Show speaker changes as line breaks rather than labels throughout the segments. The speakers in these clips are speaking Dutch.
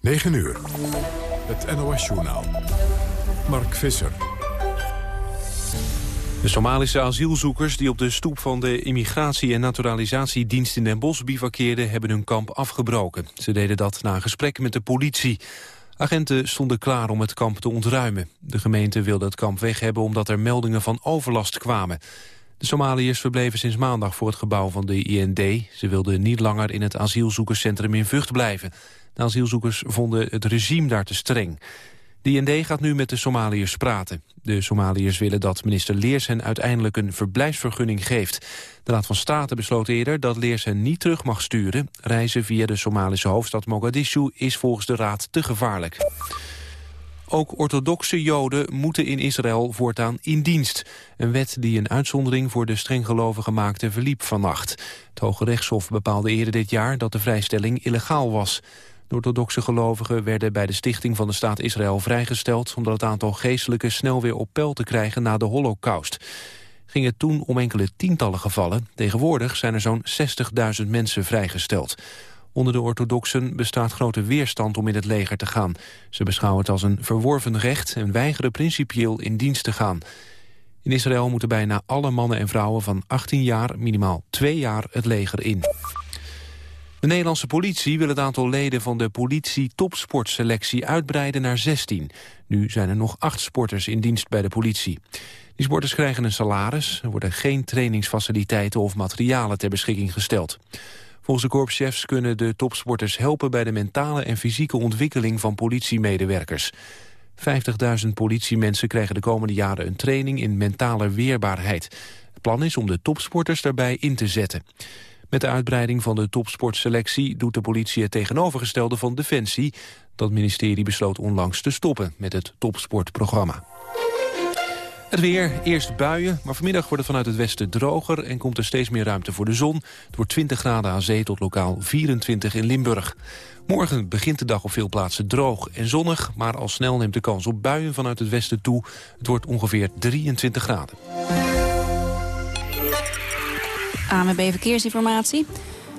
9 uur. Het NOS-journaal. Mark Visser.
De Somalische asielzoekers die op de stoep van de Immigratie- en Naturalisatiedienst in Den Bosch bivakkeerden hebben hun kamp afgebroken. Ze deden dat na een gesprek met de politie. Agenten stonden klaar om het kamp te ontruimen. De gemeente wilde het kamp weg hebben omdat er meldingen van overlast kwamen. De Somaliërs verbleven sinds maandag voor het gebouw van de IND. Ze wilden niet langer in het asielzoekerscentrum in Vught blijven. De asielzoekers vonden het regime daar te streng. De IND gaat nu met de Somaliërs praten. De Somaliërs willen dat minister Leers hen uiteindelijk een verblijfsvergunning geeft. De Raad van State besloot eerder dat Leers hen niet terug mag sturen. Reizen via de Somalische hoofdstad Mogadishu is volgens de Raad te gevaarlijk. Ook orthodoxe joden moeten in Israël voortaan in dienst. Een wet die een uitzondering voor de strenggelovigen maakte verliep vannacht. Het Hoge Rechtshof bepaalde eerder dit jaar dat de vrijstelling illegaal was. De orthodoxe gelovigen werden bij de stichting van de staat Israël vrijgesteld... omdat het aantal geestelijken snel weer op peil te krijgen na de holocaust. Ging het toen om enkele tientallen gevallen. Tegenwoordig zijn er zo'n 60.000 mensen vrijgesteld. Onder de orthodoxen bestaat grote weerstand om in het leger te gaan. Ze beschouwen het als een verworven recht en weigeren principieel in dienst te gaan. In Israël moeten bijna alle mannen en vrouwen van 18 jaar minimaal twee jaar het leger in. De Nederlandse politie wil het aantal leden van de politie-topsportselectie uitbreiden naar 16. Nu zijn er nog acht sporters in dienst bij de politie. Die sporters krijgen een salaris, er worden geen trainingsfaciliteiten of materialen ter beschikking gesteld. Volgens de korpschefs kunnen de topsporters helpen bij de mentale en fysieke ontwikkeling van politiemedewerkers. 50.000 politiemensen krijgen de komende jaren een training in mentale weerbaarheid. Het plan is om de topsporters daarbij in te zetten. Met de uitbreiding van de topsportselectie doet de politie het tegenovergestelde van Defensie. Dat ministerie besloot onlangs te stoppen met het topsportprogramma. Het weer, eerst buien, maar vanmiddag wordt het vanuit het westen droger... en komt er steeds meer ruimte voor de zon. Het wordt 20 graden aan zee tot lokaal 24 in Limburg. Morgen begint de dag op veel plaatsen droog en zonnig... maar al snel neemt de kans op buien vanuit het westen toe. Het wordt ongeveer 23 graden.
AMB Verkeersinformatie.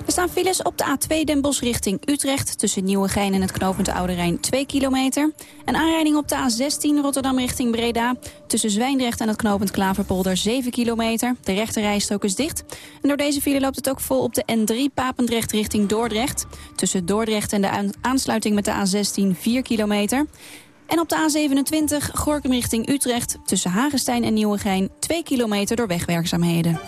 Er staan files op de A2 Den Bosch richting Utrecht... tussen Nieuwegein en het knooppunt Oude Rijn 2 kilometer. Een aanrijding op de A16 Rotterdam richting Breda... tussen Zwijndrecht en het knooppunt Klaverpolder 7 kilometer. De rechte rijstrook is dicht. En door deze file loopt het ook vol op de N3 Papendrecht richting Dordrecht. Tussen Dordrecht en de aansluiting met de A16 4 kilometer. En op de A27 Gorkum richting Utrecht... tussen Hagestein en Nieuwegein 2 kilometer door wegwerkzaamheden.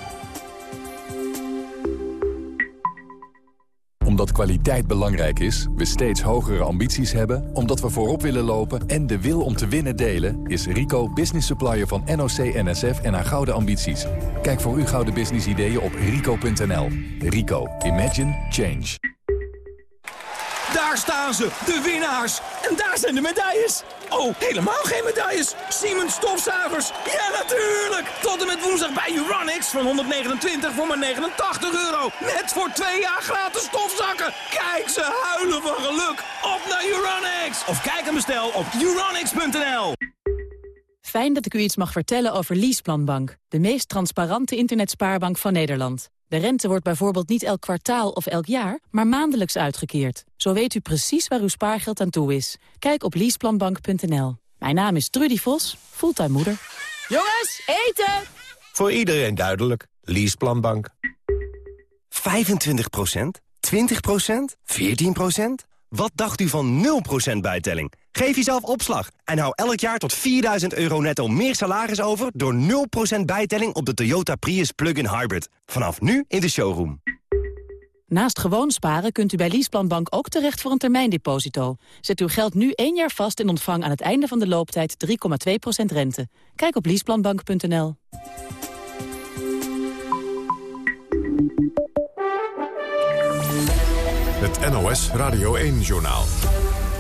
Omdat kwaliteit belangrijk is, we steeds hogere ambities hebben... omdat we voorop willen lopen en de wil om te winnen delen... is Rico business supplier van NOC, NSF en haar gouden ambities. Kijk voor uw gouden business ideeën op rico.nl. Rico, Imagine, Change.
Daar staan ze, de winnaars. En daar zijn de medailles. Oh, helemaal geen medailles. Siemens stofzuigers. Ja, natuurlijk. Tot en met woensdag bij Uranix van 129 voor maar 89 euro. Net voor twee jaar gratis stofzakken. Kijk, ze huilen van geluk. Op naar Uranix. Of kijk en bestel op uranix.nl.
Fijn dat ik u iets mag vertellen over Leaseplanbank. De meest transparante internetspaarbank van Nederland. De rente wordt bijvoorbeeld niet elk kwartaal of elk jaar, maar maandelijks uitgekeerd. Zo weet u precies waar uw spaargeld aan toe is. Kijk op leaseplanbank.nl. Mijn naam is Trudy Vos, fulltime moeder.
Jongens, eten! Voor iedereen duidelijk. Leaseplanbank. 25% 20% 14% Wat dacht u van 0% bijtelling? Geef jezelf opslag en hou elk jaar tot 4000 euro netto meer salaris over... door 0% bijtelling op de Toyota Prius Plug-in Hybrid. Vanaf nu in de showroom.
Naast gewoon sparen kunt u bij Leaseplanbank ook terecht voor een termijndeposito. Zet uw geld nu één jaar vast en ontvang aan het einde van de looptijd 3,2% rente. Kijk op leaseplanbank.nl.
Het NOS Radio 1-journaal.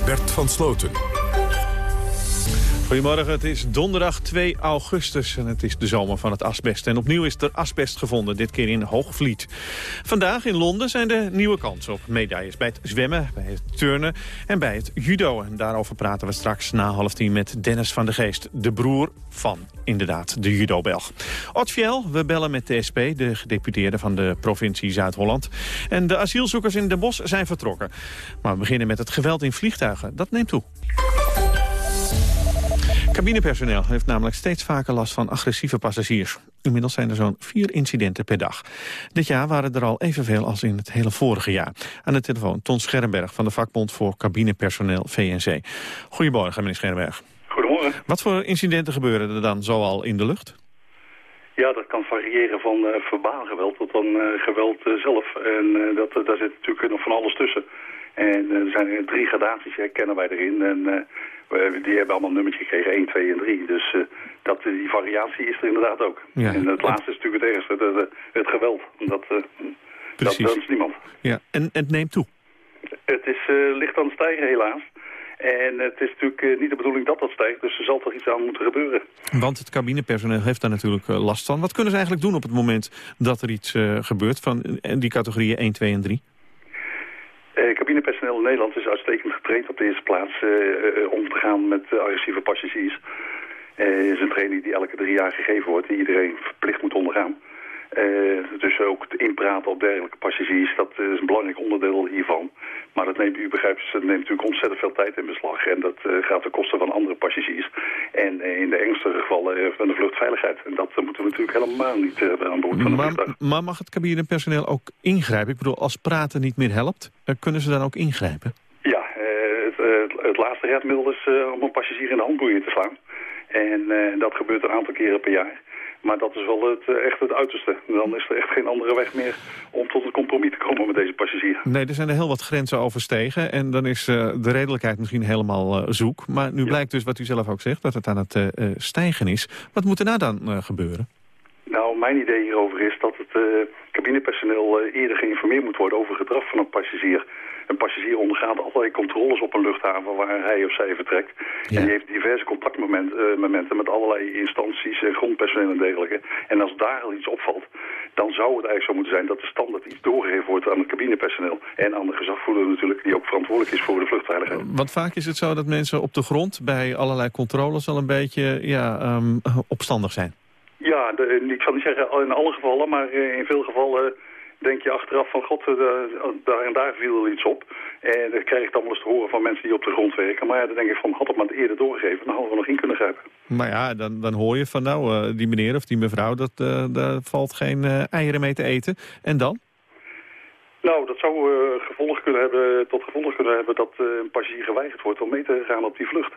Bert van Sloten.
Goedemorgen, het is donderdag 2 augustus en het is de zomer van het asbest. En opnieuw is er asbest gevonden, dit keer in Hoogvliet. Vandaag in Londen zijn de nieuwe kansen op medailles bij het zwemmen, bij het turnen en bij het judo. En daarover praten we straks na half tien met Dennis van de Geest, de broer van inderdaad de judo-Belg. Otfiel, we bellen met de SP, de gedeputeerde van de provincie Zuid-Holland. En de asielzoekers in Den Bosch zijn vertrokken. Maar we beginnen met het geweld in vliegtuigen. Dat neemt toe. Cabinepersoneel heeft namelijk steeds vaker last van agressieve passagiers. Inmiddels zijn er zo'n vier incidenten per dag. Dit jaar waren er al evenveel als in het hele vorige jaar. Aan de telefoon Ton Scherrenberg van de vakbond voor cabinepersoneel VNC. Goedemorgen, meneer Scherrenberg.
Goedemorgen.
Wat voor incidenten gebeuren er dan zoal in de lucht?
Ja, dat kan variëren van uh, verbaal geweld tot dan uh, geweld uh, zelf. En dat, daar zit natuurlijk nog van alles tussen. En er zijn drie gradaties, herkennen wij erin. En die hebben allemaal een nummertje gekregen, 1, 2 en 3. Dus dat, die variatie is er inderdaad ook.
Ja.
En het laatste is natuurlijk het ergste, het, het geweld. Dat, dat, dat is niemand.
Ja, en het neemt toe?
Het is licht aan het stijgen helaas. En het is natuurlijk niet de bedoeling dat dat stijgt, dus er zal toch iets aan moeten gebeuren.
Want het cabinepersoneel heeft daar natuurlijk last van. Wat kunnen ze eigenlijk doen op het moment dat er iets uh, gebeurt van die categorieën 1, 2 en 3?
Uh, cabinepersoneel in Nederland is uitstekend getraind op de eerste plaats uh, om te gaan met agressieve passagiers. Het is een training die elke drie jaar gegeven wordt, die iedereen verplicht moet ondergaan. Uh, dus ook het inpraten op dergelijke passagiers, dat is een belangrijk onderdeel hiervan. Maar dat neemt, u begrijpt, dat neemt natuurlijk ontzettend veel tijd in beslag. En dat uh, gaat ten koste van andere passagiers. En uh, in de ernstige gevallen van de vluchtveiligheid. En dat moeten we natuurlijk helemaal niet aan boord van de
maar, maar mag het cabinepersoneel ook ingrijpen? Ik bedoel, als praten niet meer helpt, kunnen ze dan ook ingrijpen?
Ja, het, het, laatste redmiddel is om een passagier in de handboeien te slaan. En dat gebeurt een aantal keren per jaar. Maar dat is wel het, echt het uiterste. Dan is er echt geen andere weg meer om tot een compromis te komen met deze passagier.
Nee, er zijn er heel wat grenzen overstegen. En dan is uh, de redelijkheid misschien helemaal uh, zoek. Maar nu ja. blijkt dus, wat u zelf ook zegt, dat het aan het uh, stijgen is. Wat moet er nou dan gebeuren?
Nou, mijn idee hierover is dat het cabinepersoneel eerder geïnformeerd moet worden over het gedrag van een passagier. Een passagier ondergaat allerlei controles op een luchthaven waar hij of zij vertrekt. Ja. En die heeft diverse contactmomenten met allerlei instanties en grondpersoneel en dergelijke. En als daar al iets opvalt, dan zou het eigenlijk zo moeten zijn dat de standaard iets doorgegeven wordt aan het cabinepersoneel. En aan de gezagvoerder natuurlijk, die ook verantwoordelijk is voor de vluchtveiligheid.
Want vaak is het zo dat mensen op de grond bij allerlei controles al een beetje ja, um, opstandig zijn.
Ja, de, ik zal niet zeggen in alle gevallen, maar in veel gevallen denk je achteraf van god, uh, daar en daar viel er iets op. En dan krijg ik dan wel eens te horen van mensen die op de grond werken. Maar ja, dan denk ik van, had het maar eerder doorgegeven, dan hadden we nog in kunnen grijpen.
Maar ja, dan, dan hoor je van nou, uh, die meneer of die mevrouw, dat, uh, daar valt geen eieren mee te eten. En dan?
Nou, dat zou gevolg kunnen hebben, tot gevolg kunnen hebben dat een passagier geweigerd wordt om mee te gaan op die vlucht.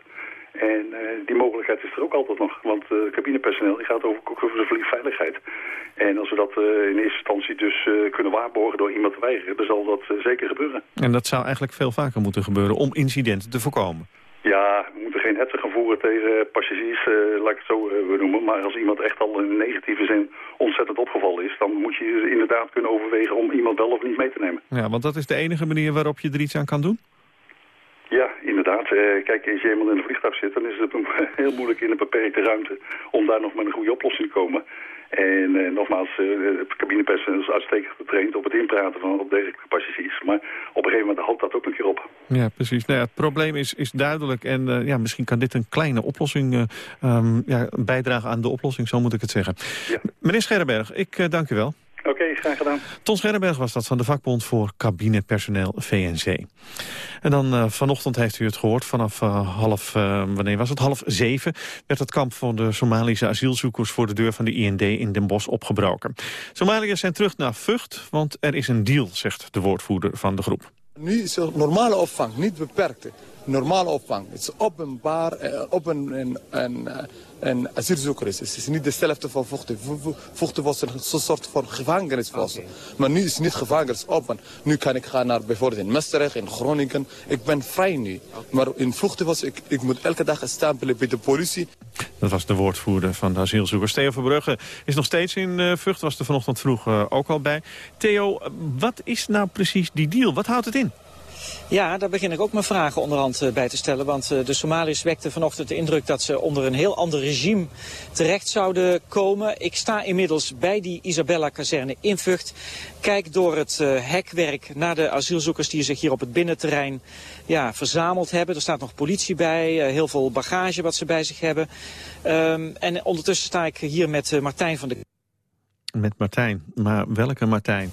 En uh, die mogelijkheid is er ook altijd nog. Want uh, cabinepersoneel die gaat over, over de vliegveiligheid. En als we dat uh, in eerste instantie dus kunnen waarborgen door iemand te weigeren... dan zal dat zeker gebeuren.
En dat zou eigenlijk veel vaker moeten gebeuren om incidenten te voorkomen.
Ja, we moeten geen hetze gaan voeren tegen passagiers, laat ik het zo noemen. Maar als iemand echt al in negatieve zin ontzettend opgevallen is... dan moet je inderdaad kunnen overwegen om iemand wel of niet mee te nemen.
Ja, want dat is de enige manier waarop je er iets aan kan doen?
Ja, inderdaad. Uh, kijk, als je eenmaal in een vliegtuig zit, dan is het heel moeilijk in een beperkte ruimte om daar nog met een goede oplossing te komen. En uh, nogmaals, uh, het cabinepersoneel is uitstekend getraind op het inpraten van op dergelijke passagiers. Maar op een gegeven moment houdt dat ook een keer op.
Ja, precies. Nou ja, het probleem is, is duidelijk en ja, misschien kan dit een kleine oplossing um, ja, bijdragen aan de oplossing, zo moet ik het zeggen.
Ja.
Meneer Scherrenberg, ik dank u wel.
Oké, okay, graag gedaan.
Ton Scherrenberg was dat van de vakbond voor cabinepersoneel VNC. En dan uh, vanochtend heeft u het gehoord, vanaf uh, half, uh, wanneer was het, half zeven... werd het kamp van de Somalische asielzoekers voor de deur van de IND in Den Bosch opgebroken. Somaliërs zijn terug naar Vught, want er is een deal, zegt de woordvoerder van de groep.
Nu is er normale opvang, niet beperkte. Normale opvang. Het is openbaar, open en, en en asielzoeker is. Het is niet dezelfde van Vochten. Vochten was een soort van gevangenis was. Okay. Maar nu is het niet gevangenis open. Nu kan ik gaan naar bijvoorbeeld in Maastricht, in Groningen. Ik ben vrij nu. Okay. Maar in Vochten was ik, ik moet elke dag stempelen bij de politie.
Dat was de woordvoerder van de asielzoekers. Theo Verbrugge is nog steeds in uh, Vught, was er vanochtend vroeg uh, ook al bij. Theo, wat is nou precies die deal? Wat houdt het in?
Ja, daar begin ik ook mijn vragen onderhand uh, bij te stellen. Want uh, de Somaliërs wekten vanochtend de indruk dat ze onder een heel ander regime terecht zouden komen. Ik sta inmiddels bij die Isabella-kazerne in Vught. Kijk door het uh, hekwerk naar de asielzoekers die zich hier op het binnenterrein ja, verzameld hebben. Er staat nog politie bij, heel veel bagage wat ze bij zich hebben. Um, en ondertussen sta ik hier met Martijn van de...
Met Martijn, maar welke Martijn?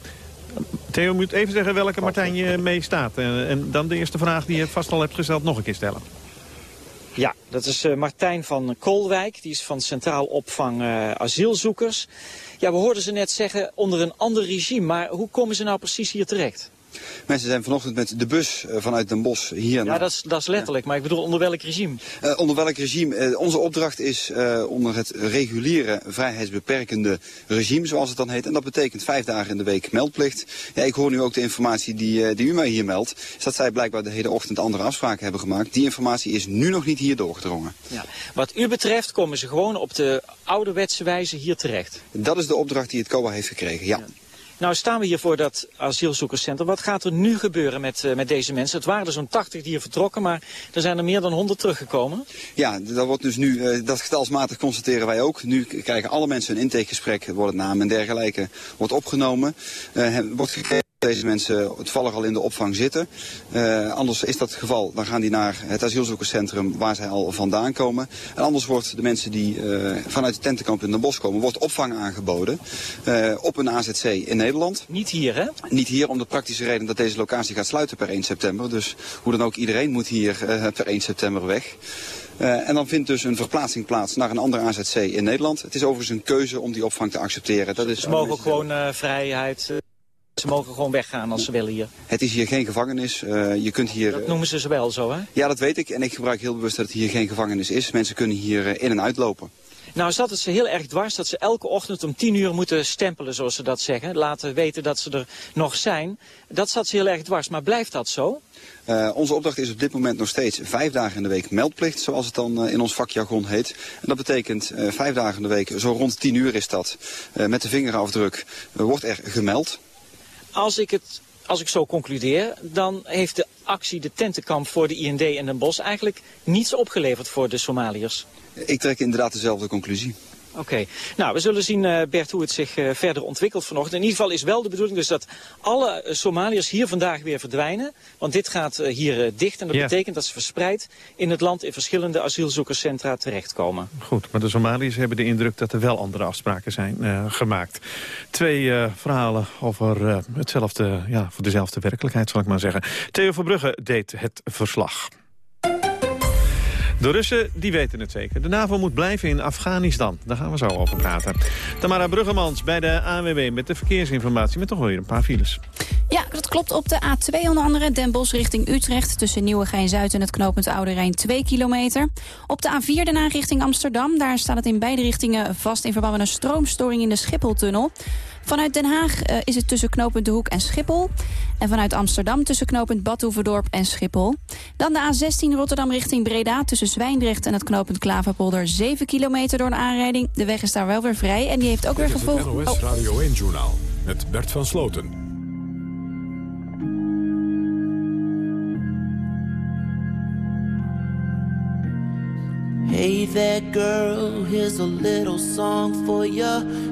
Theo moet even zeggen welke Martijn je mee staat. En, en, dan de eerste vraag die je vast al hebt gesteld nog een keer stellen.
Ja, dat is uh, Martijn van Koolwijk. Die is van Centraal Opvang uh, Asielzoekers. Ja, we hoorden ze net zeggen onder een ander regime. Maar hoe komen ze nou precies hier terecht?
Mensen zijn vanochtend met de bus eh, vanuit Den Bosch hier
Ja, dat is, dat is letterlijk. Maar ik bedoel, onder welk regime?
Uh, onder welk regime? Uh, onze opdracht is uh, onder het reguliere vrijheidsbeperkende regime, zoals het dan heet. En dat betekent vijf dagen in de week meldplicht. Ja, ik hoor nu ook de informatie die, die u mij hier meldt. Is dat zij blijkbaar de hele ochtend andere afspraken hebben gemaakt. Die informatie is nu nog niet hier doorgedrongen.
Ja. Wat u betreft komen ze gewoon op de ouderwetse wijze hier terecht?
Dat is de opdracht die het COA heeft gekregen, ja. ja.
Nou staan we hier voor dat asielzoekerscentrum. Wat gaat er nu gebeuren met, uh, met deze mensen? Het waren er zo'n 80 die hier vertrokken, maar er zijn er meer dan 100 teruggekomen.
Ja, dat wordt dus nu, uh, dat getalsmatig constateren wij ook. Nu krijgen alle mensen een intakegesprek, worden namen en dergelijke, wordt opgenomen. Uh, wordt deze mensen toevallig al in de opvang zitten. Uh, anders is dat het geval, dan gaan die naar het asielzoekerscentrum waar zij al vandaan komen. En anders wordt de mensen die uh, vanuit het tentenkamp in Den Bosch komen, wordt opvang aangeboden uh, op een AZC in Nederland.
Niet hier, hè?
Niet hier, om de praktische reden dat deze locatie gaat sluiten per 1 september. Dus hoe dan ook, iedereen moet hier per 1 september weg. Uh, en dan vindt dus een verplaatsing plaats naar een andere AZC in Nederland. Het is overigens een keuze om die opvang te accepteren. Dat is,
Ze mogen ook gewoon uh, vrijheid... Uh... Ze mogen gewoon weggaan als ze willen hier.
Het is hier geen gevangenis. Uh, je kunt hier,
dat noemen ze ze wel zo, hè?
Ja, dat weet ik. En ik gebruik heel bewust dat het hier geen gevangenis is. Mensen kunnen hier uh, in en uitlopen.
Nou zat het ze heel erg dwars dat ze elke ochtend om tien uur moeten stempelen, zoals ze dat zeggen. Laten weten dat ze er nog zijn. Dat zat ze heel erg dwars. Maar blijft dat zo?
Uh, onze opdracht is op dit moment nog steeds vijf dagen in de week meldplicht, zoals het dan uh, in ons vakjargon heet. En dat betekent uh, vijf dagen in de week, zo rond tien uur is dat, met de vingerafdruk, wordt er gemeld.
Als ik, het, als ik zo concludeer, dan heeft de actie de tentenkamp voor de IND en Den Bosch eigenlijk niets opgeleverd voor de Somaliërs.
Ik trek inderdaad dezelfde conclusie.
Oké. Okay. Nou, we zullen zien, uh, Bert, hoe het zich uh, verder ontwikkelt vanochtend. In ieder geval is wel de bedoeling dus dat alle uh, Somaliërs hier vandaag weer verdwijnen. Want dit gaat hier dicht en dat betekent dat ze verspreid in het land in verschillende asielzoekerscentra terechtkomen.
Goed, maar de Somaliërs hebben de indruk dat er wel andere afspraken zijn gemaakt. Twee verhalen over hetzelfde, ja, voor dezelfde werkelijkheid, zal ik maar zeggen. Theo Verbrugge deed het verslag. De Russen die weten het zeker. De NAVO moet blijven in Afghanistan. Daar gaan we zo over praten. Tamara Bruggemans bij de ANWB met de verkeersinformatie... met toch weer een paar files.
Ja, dat klopt. Op de A2 onder andere Den Bosch richting Utrecht... tussen Nieuwegein-Zuid en het knooppunt Oude Rijn 2 kilometer. Op de A4 daarna richting Amsterdam. Daar staat het in beide richtingen vast... in verband met een stroomstoring in de Schipholtunnel. Vanuit Den Haag uh, is het tussen knooppunt De Hoek en Schiphol. En vanuit Amsterdam tussen knooppunt Badhoevedorp en Schiphol. Dan de A16 Rotterdam richting Breda tussen Zwijndrecht en het knooppunt Klaverpolder. 7 kilometer door een aanrijding. De weg is daar wel weer vrij en die heeft ook
Dit
weer gevolgd...
Het NOS Radio 1-journaal met Bert van Sloten.
Hey there, girl, here's a little song for you.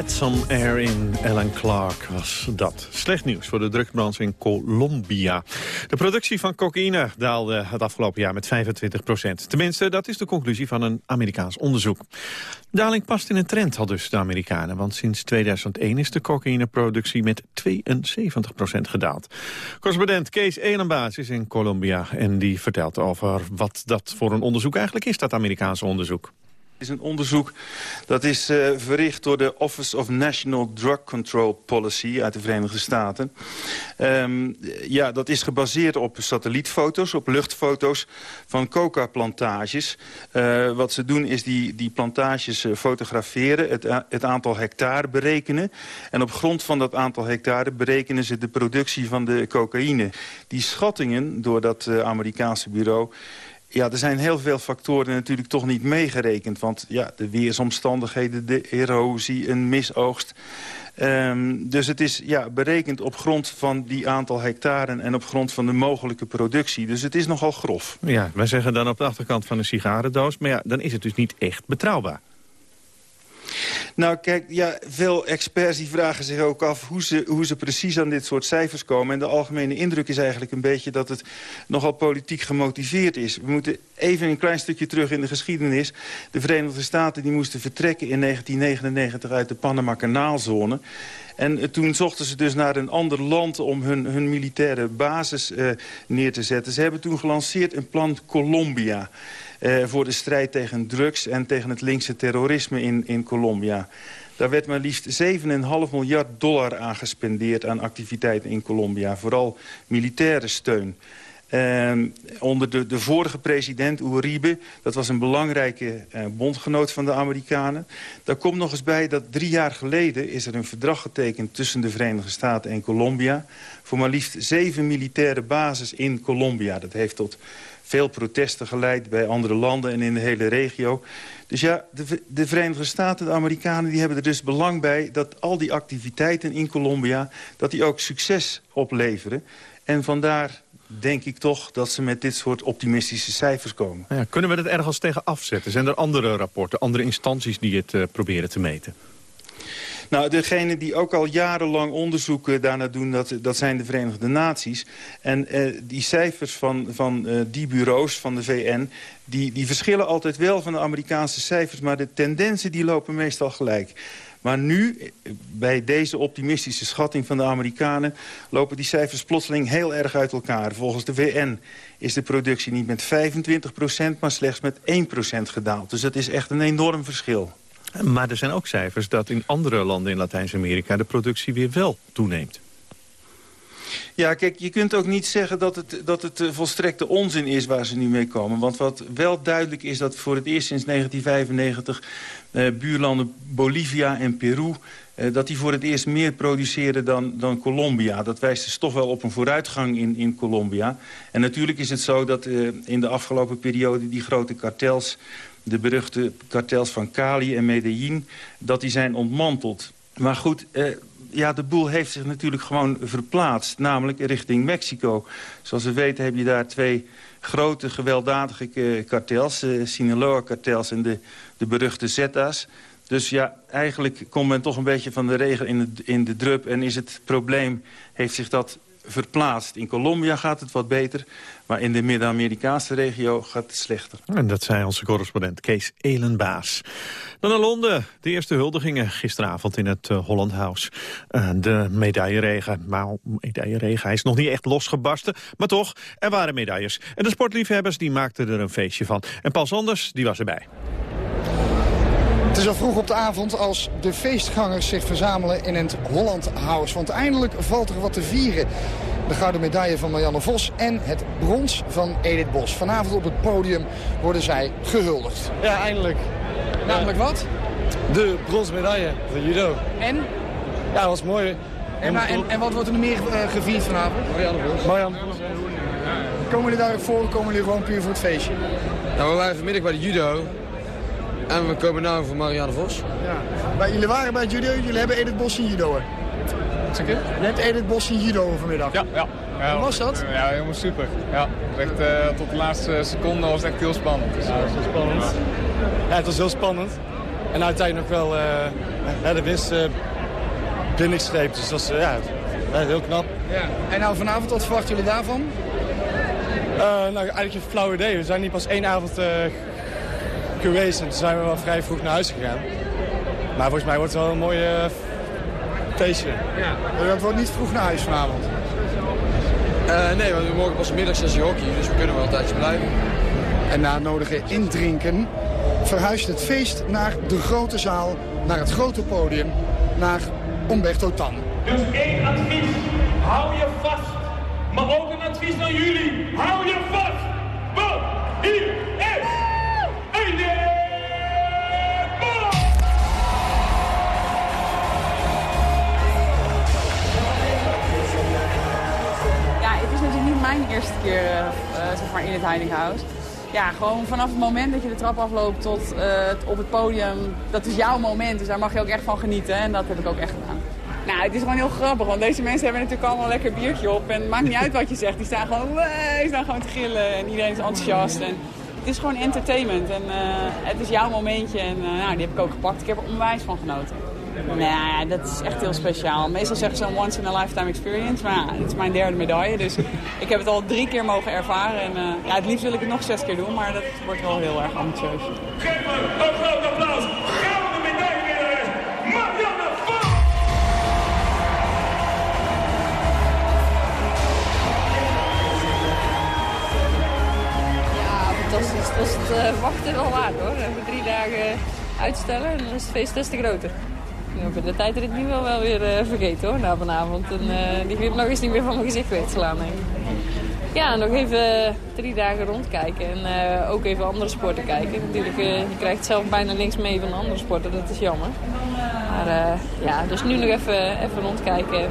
Let Some Air in
Alan Clark was dat. Slecht nieuws voor de drugsbranche in Colombia. De productie van cocaïne daalde het afgelopen jaar met 25 procent. Tenminste, dat is de conclusie van een Amerikaans onderzoek. De daling past in een trend, al dus de Amerikanen. Want sinds 2001 is de cocaïneproductie met 72 procent gedaald. Correspondent Kees Elenbaas is in Colombia. En die vertelt over wat dat voor een onderzoek eigenlijk is, dat Amerikaanse onderzoek
is een onderzoek dat is eh, verricht door de Office of National Drug Control Policy uit de Verenigde Staten. Ehm, ja, dat is gebaseerd op satellietfoto's, op luchtfoto's van coca-plantages. Eh, wat ze doen is die, die plantages eh, fotograferen, het, het aantal hectare berekenen. En op grond van dat aantal hectare berekenen ze de productie van de cocaïne. Die schattingen door dat Amerikaanse bureau... Ja, er zijn heel veel factoren natuurlijk toch niet meegerekend. Want ja, de weersomstandigheden, de erosie, een misoogst. Ehm, dus het is ja, berekend op grond van die aantal hectaren... en op grond van de mogelijke productie. Dus het is nogal grof.
Ja, wij zeggen dan op de achterkant van een sigarendoos. Maar ja, dan is het dus niet echt betrouwbaar.
Nou, kijk, ja, veel experts die vragen zich ook af hoe ze, hoe ze precies aan dit soort cijfers komen. En de algemene indruk is eigenlijk een beetje dat het nogal politiek gemotiveerd is. We moeten even een klein stukje terug in de geschiedenis. De Verenigde Staten die moesten vertrekken in 1999 uit de Panama-kanaalzone. En eh, toen zochten ze dus naar een ander land om hun, hun militaire basis eh, neer te zetten. Ze hebben toen gelanceerd een plan Colombia voor de strijd tegen drugs en tegen het linkse terrorisme in, in Colombia. Daar werd maar liefst 7,5 miljard dollar aan gespendeerd aan activiteiten in Colombia. Vooral militaire steun. Ehm, onder de, de vorige president, Uribe, dat was een belangrijke eh, bondgenoot van de Amerikanen. Daar komt nog eens bij dat drie jaar geleden is er een verdrag getekend tussen de Verenigde Staten en Colombia. Voor maar liefst zeven militaire bases in Colombia. Dat heeft tot veel protesten geleid bij andere landen en in de hele regio. Dus ja, de, de Verenigde Staten, de Amerikanen, die hebben er dus belang bij... dat al die activiteiten in Colombia, dat die ook succes opleveren. En vandaar denk ik toch dat ze met dit soort optimistische cijfers komen.
Ja, kunnen we dat ergens tegen afzetten? Zijn er andere rapporten, andere instanties die het eh, proberen te meten?
Nou, degene die ook al jarenlang onderzoeken daarna doen, dat, dat zijn de Verenigde Naties. En eh, die cijfers van, van eh, die bureaus van de VN, die, die verschillen altijd wel van de Amerikaanse cijfers, maar de tendensen die lopen meestal gelijk. Maar nu, bij deze optimistische schatting van de Amerikanen... lopen die cijfers plotseling heel erg uit elkaar. Volgens de VN is de productie niet met 25% maar slechts met 1% gedaald. Dus dat is echt een enorm verschil.
Maar er zijn ook cijfers dat in andere landen in Latijns-Amerika... de productie weer wel toeneemt.
Ja, kijk, je kunt ook niet zeggen dat het, dat het uh, volstrekte onzin is waar ze nu mee komen. Want wat wel duidelijk is dat voor het eerst sinds 1995... Uh, eh, buurlanden Bolivia en Peru... Uh, dat die voor het eerst meer produceren dan, dan Colombia. Dat wijst dus toch wel op een vooruitgang in, in Colombia. En natuurlijk is het zo dat in de afgelopen periode... die grote kartels, de beruchte kartels van Cali en Medellin... dat die zijn ontmanteld. Maar goed, ja, de boel heeft zich natuurlijk gewoon verplaatst. Namelijk richting Mexico. Zoals we weten heb je daar twee grote gewelddadige kartels. Uh, Sinaloa-kartels en de, de beruchte Zetas. Dus ja, eigenlijk komt men toch een beetje van de regen in de, in de drup. En is het probleem, heeft zich dat verplaatst. In Colombia gaat het wat beter, maar in de Midden-Amerikaanse regio gaat het slechter.
En dat zei onze correspondent Kees Elenbaas. Dan naar Londen. De eerste huldigingen gisteravond in het uh, Holland House. Uh, de medailleregen. Maar medailleregen, hij is nog niet echt losgebarsten. Maar toch, er waren medailles. En de sportliefhebbers die maakten er een feestje van. En Paul Sanders, die was erbij.
Het is al vroeg op de avond als de feestgangers zich verzamelen in het Holland House. Want eindelijk valt er wat te vieren. De gouden medaille van Marianne Vos en het brons van Edith Bos. Vanavond op het podium worden zij gehuldigd.
Ja, eindelijk.
Namelijk wat?
De bronzen medaille van judo.
En?
Ja, dat was mooi.
En, en, en wat wordt er nog meer uh, gevierd vanavond?
Marianne Vos. Marianne
Komen jullie daar voor of komen jullie gewoon puur voor het feestje?
Nou, we waren vanmiddag bij de judo. En we komen nu voor Marianne Vos.
Ja. Maar jullie waren bij het judo, jullie hebben Edith Bos in judo.
Wat zeg je?
Net Edith Bos in judo vanmiddag.
Ja, ja. ja
Hoe was dat?
Ja, helemaal super. Ja, echt, uh, tot de laatste seconde was het echt heel spannend. Dus,
ja, dat was spannend.
Ja, het was heel spannend. En uiteindelijk nog wel uh, de winst uh. Dus dat was ja, heel knap.
Ja. En nou vanavond, wat verwachten jullie daarvan?
nou, eigenlijk een flauw idee. We zijn niet pas één avond geweest en toen zijn we wel vrij vroeg naar huis gegaan. Maar volgens mij wordt het wel een mooi uh, feestje.
Ja. Dat wordt niet vroeg naar huis vanavond?
Uh, nee, want we mogen pas middag sessie hockey, dus we kunnen wel een tijdje blijven.
En na nodige indrinken verhuist het feest naar de grote zaal, naar het grote podium, naar Umberto Tan.
Dus één advies, hou je vast. Maar ook een advies naar jullie, hou je vast. Want hier is
in het Heilighuis. Ja, gewoon vanaf het moment dat je de trap afloopt tot uh, op het podium, dat is jouw moment. Dus daar mag je ook echt van genieten en dat heb ik ook echt gedaan. Nou, het is gewoon heel grappig, want deze mensen hebben natuurlijk allemaal een lekker biertje op. En het maakt niet uit wat je zegt, die staan gewoon, die staan gewoon te gillen en iedereen is enthousiast. En het is gewoon entertainment en uh, het is jouw momentje en uh, nou, die heb ik ook gepakt. Ik heb er onwijs van genoten. Nou ja, dat is echt heel speciaal. Meestal zeggen ze een once in a lifetime experience, maar ja, het is mijn derde medaille. Dus ik heb het al drie keer mogen ervaren. En uh, ja, het liefst wil ik het nog zes keer doen, maar dat wordt wel heel erg ambitieus.
Geef me een groot applaus. Gouden medaillewinnares, Marianne Vos!
fantastisch. Het was het uh, wachten wel waard hoor. Even drie dagen uitstellen en dan is het feest des te groter. Ik de tijd dat ik nu wel, wel weer uh, vergeten hoor, na vanavond. En uh, die glimlach is niet meer van mijn gezicht weggeslaan. Nee. Ja, nog even drie dagen rondkijken en ook even andere sporten kijken. Natuurlijk, je krijgt zelf bijna links mee van de andere sporten, dat is jammer. Maar ja, dus nu nog even, even rondkijken en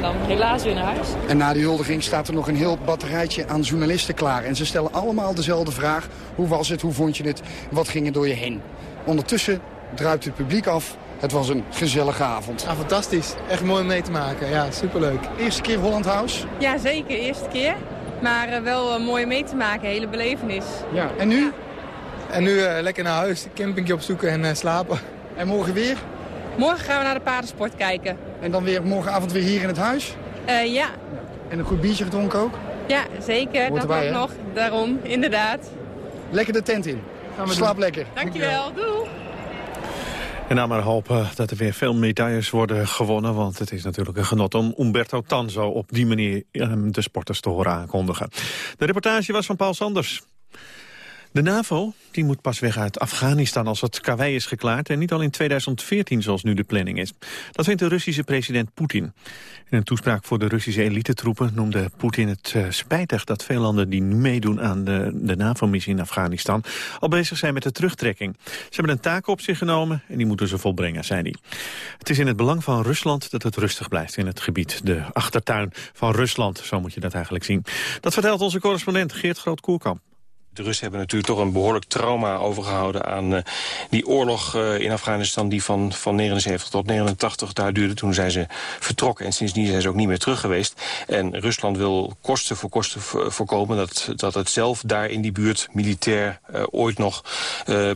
dan helaas weer naar huis.
En na die huldiging staat er nog een heel batterijtje aan journalisten klaar. En ze stellen allemaal dezelfde vraag. Hoe was het? Hoe vond je het? Wat ging er door je heen? Ondertussen druipt het publiek af. Het was een gezellige avond.
Ja, fantastisch. Echt mooi om mee te maken. Ja, superleuk.
Eerste keer Holland House?
Ja, zeker. Eerste keer. Maar uh, wel uh, mooi mee te maken. Hele belevenis.
Ja. En nu?
En nu uh, lekker naar huis. Campingje opzoeken en slapen.
En morgen weer?
Morgen gaan we naar de paardensport kijken.
En dan weer morgenavond weer hier in het huis?
Uh, ja.
En een goed biertje gedronken ook?
Ja, zeker.
Hoort
dat
erbij,
ook nog. Daarom, inderdaad.
Lekker de tent in.
Gaan we
Slaap
doen.
lekker.
Dankjewel. Doei.
En nou maar hopen dat er weer veel medailles worden gewonnen. Want het is natuurlijk een genot om Umberto Tanzo op die manier ehm, de sporters te horen aankondigen. De reportage was van Paul Sanders. De NAVO die moet pas weg uit Afghanistan als het karwei is geklaard... en niet al in 2014 zoals nu de planning is. Dat vindt de Russische president Poetin. In een toespraak voor de Russische elitetroepen noemde Poetin het uh, spijtig... dat veel landen die nu meedoen aan de, de NAVO-missie in Afghanistan... al bezig zijn met de terugtrekking. Ze hebben een taak op zich genomen en die moeten ze volbrengen, zei hij. Het is in het belang van Rusland dat het rustig blijft in het gebied. De achtertuin van Rusland, zo moet je dat eigenlijk zien. Dat vertelt onze correspondent Geert Groot-Koerkamp.
De Russen hebben natuurlijk toch een behoorlijk trauma overgehouden aan uh, die oorlog uh, in Afghanistan die van, van 79 tot 89 daar duurde. Toen zijn ze vertrokken en sindsdien zijn ze ook niet meer terug geweest. En Rusland wil kosten voor kosten voorkomen dat, dat het zelf daar in die buurt militair uh, ooit nog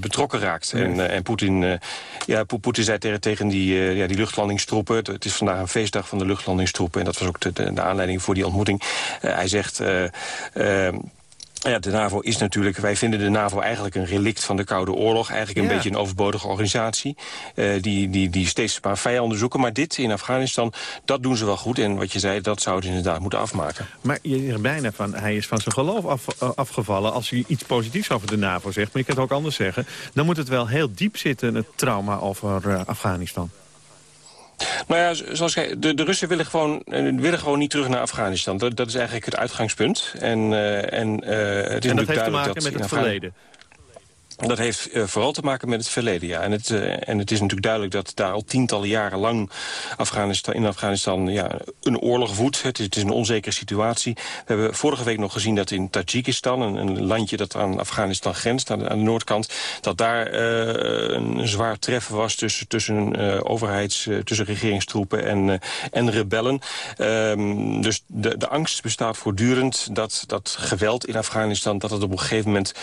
betrokken raakt. Ja. En, en Poetin, ja, Poetin zei tegen, tegen die, ja, die luchtlandingstroepen, het is vandaag een feestdag van de luchtlandingstroepen en dat was ook de, de, de aanleiding voor die ontmoeting. hij zegt... Ja, de NAVO is natuurlijk, wij vinden de NAVO eigenlijk een relict van de Koude Oorlog. Eigenlijk een
Ja.
beetje een overbodige organisatie. eh, die, die, die steeds maar vijanden zoeken. Maar dit in Afghanistan, dat doen ze wel goed. En wat je zei, dat zou het inderdaad moeten afmaken.
Maar je zegt bijna van, hij is van zijn geloof af, uh, afgevallen... als hij iets positiefs over de NAVO zegt. Maar je kan het ook anders zeggen. Dan moet het wel heel diep zitten, het trauma over uh, Afghanistan.
Nou ja, zoals ik zei, de, de Russen willen gewoon, uh, willen gewoon niet terug naar Afghanistan. Dat, dat is eigenlijk het uitgangspunt. En, uh, en, uh, het is
en dat heeft te maken
dat
met het verleden?
Dat heeft uh, vooral te maken met het verleden, ja. En het, uh, en het is natuurlijk duidelijk dat daar al tientallen jaren lang Afghanistan, in Afghanistan ja, een oorlog woedt. Het is, een onzekere situatie. We hebben vorige week nog gezien dat in Tajikistan, een, landje dat aan Afghanistan grenst, aan de, noordkant, dat daar uh, een zwaar treffen was tussen, tussen overheids, tussen regeringstroepen en, en rebellen. Um, dus de, de angst bestaat voortdurend dat dat geweld in Afghanistan, dat het op een gegeven moment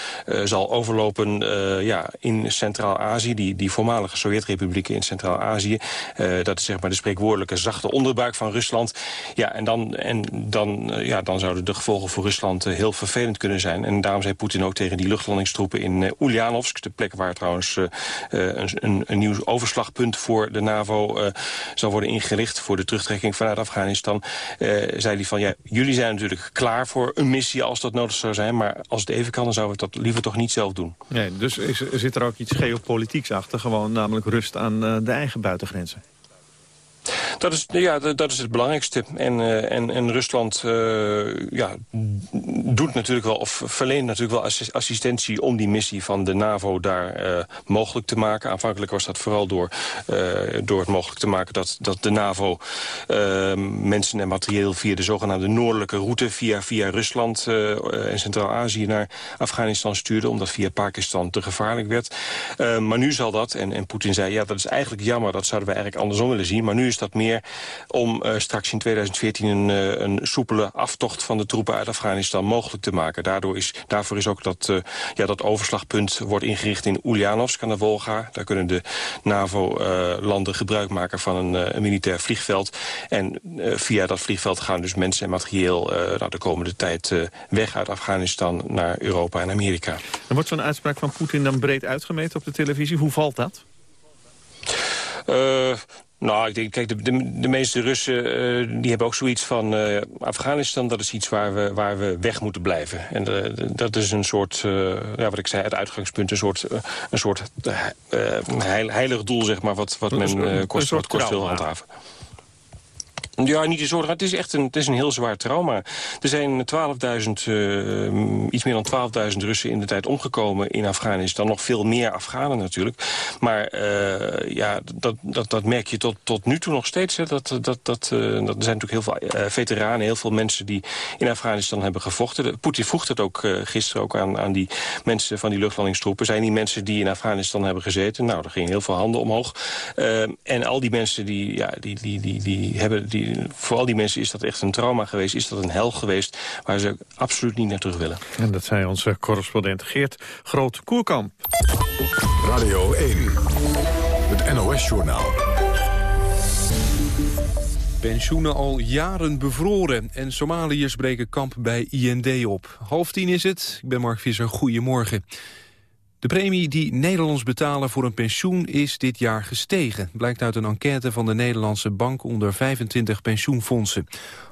zal overlopen ja, in Centraal-Azië, die, die voormalige Sovjet-republieken in Centraal-Azië. Uh, dat is zeg maar de spreekwoordelijke zachte onderbuik van Rusland. Ja, en dan, en dan, uh, ja, dan zouden de gevolgen voor Rusland heel vervelend kunnen zijn. En daarom zei Poetin ook tegen die luchtlandingstroepen in Ulyanovsk, de plek waar trouwens een, een, een nieuw overslagpunt voor de NAVO zal worden ingericht voor de terugtrekking vanuit Afghanistan. zei hij van, ja, jullie zijn natuurlijk klaar voor een missie als dat nodig zou zijn, maar als het even kan, dan zouden we dat liever toch niet zelf doen.
Nee, dus is, zit er ook iets geopolitieks achter, gewoon namelijk rust aan uh, de eigen buitengrenzen?
Dat is, ja, dat is het belangrijkste. En, uh, en, en Rusland uh, ja, doet natuurlijk wel, of verleent natuurlijk wel assistentie om die missie van de NAVO daar uh, mogelijk te maken. Aanvankelijk was dat vooral door, door het mogelijk te maken dat, dat de NAVO mensen en materieel via de zogenaamde noordelijke route, via, via Rusland en Centraal-Azië naar Afghanistan stuurde, omdat via Pakistan te gevaarlijk werd. maar nu zal dat, en, en Poetin zei, ja, dat is eigenlijk jammer, dat zouden we eigenlijk andersom willen zien, maar nu is dat meer om uh, straks in 2014 een, uh, een soepele aftocht van de troepen uit Afghanistan mogelijk te maken. Daardoor is, daarvoor is ook dat, uh, ja, dat overslagpunt wordt ingericht in Ulyanovsk aan de Volga. Daar kunnen de NAVO-landen gebruik maken van een, een militair vliegveld. En via dat vliegveld gaan dus mensen en materieel nou, de komende tijd weg uit Afghanistan naar Europa en Amerika.
En wordt zo'n uitspraak van Poetin dan breed uitgemeten op de televisie? Hoe valt dat?
Uh, nou, ik denk, kijk, de, de, de meeste Russen uh, die hebben ook zoiets van... Uh, Afghanistan, dat is iets waar we, waar we weg moeten blijven. En uh, dat is een soort, ja, wat ik zei, het uitgangspunt... een soort, een soort heil, heilig doel, zeg maar, wat, wat men kost, wat kost wil handhaven. Ja, niet zo. Het is echt een, het is een heel zwaar trauma. Er zijn 12.000, uh, iets meer dan 12.000 Russen in de tijd omgekomen in Afghanistan. Nog veel meer Afghanen natuurlijk. Maar uh, ja, dat, dat, dat merk je tot, tot nu toe nog steeds. Hè. Dat, dat, dat, dat er zijn natuurlijk heel veel veteranen, heel veel mensen die in Afghanistan hebben gevochten. Poetin vroeg het ook gisteren ook aan, aan die mensen van die luchtlandingstroepen. Zijn die mensen die in Afghanistan hebben gezeten? Nou, er gingen heel veel handen omhoog. en al die mensen die, ja, die, die, die, die hebben... Die, voor al die mensen is dat echt een trauma geweest. Is dat een hel geweest waar ze absoluut niet naar terug willen.
En dat zei onze correspondent Geert Groot-Koerkamp.
Radio 1. het NOS-journaal.
Pensioenen al jaren bevroren en Somaliërs breken kamp bij IND op. Half tien is het. Ik ben Mark Visser. Goedemorgen. De premie die Nederlands betalen voor een pensioen is dit jaar gestegen. Blijkt uit een enquête van de Nederlandse Bank onder 25 pensioenfondsen.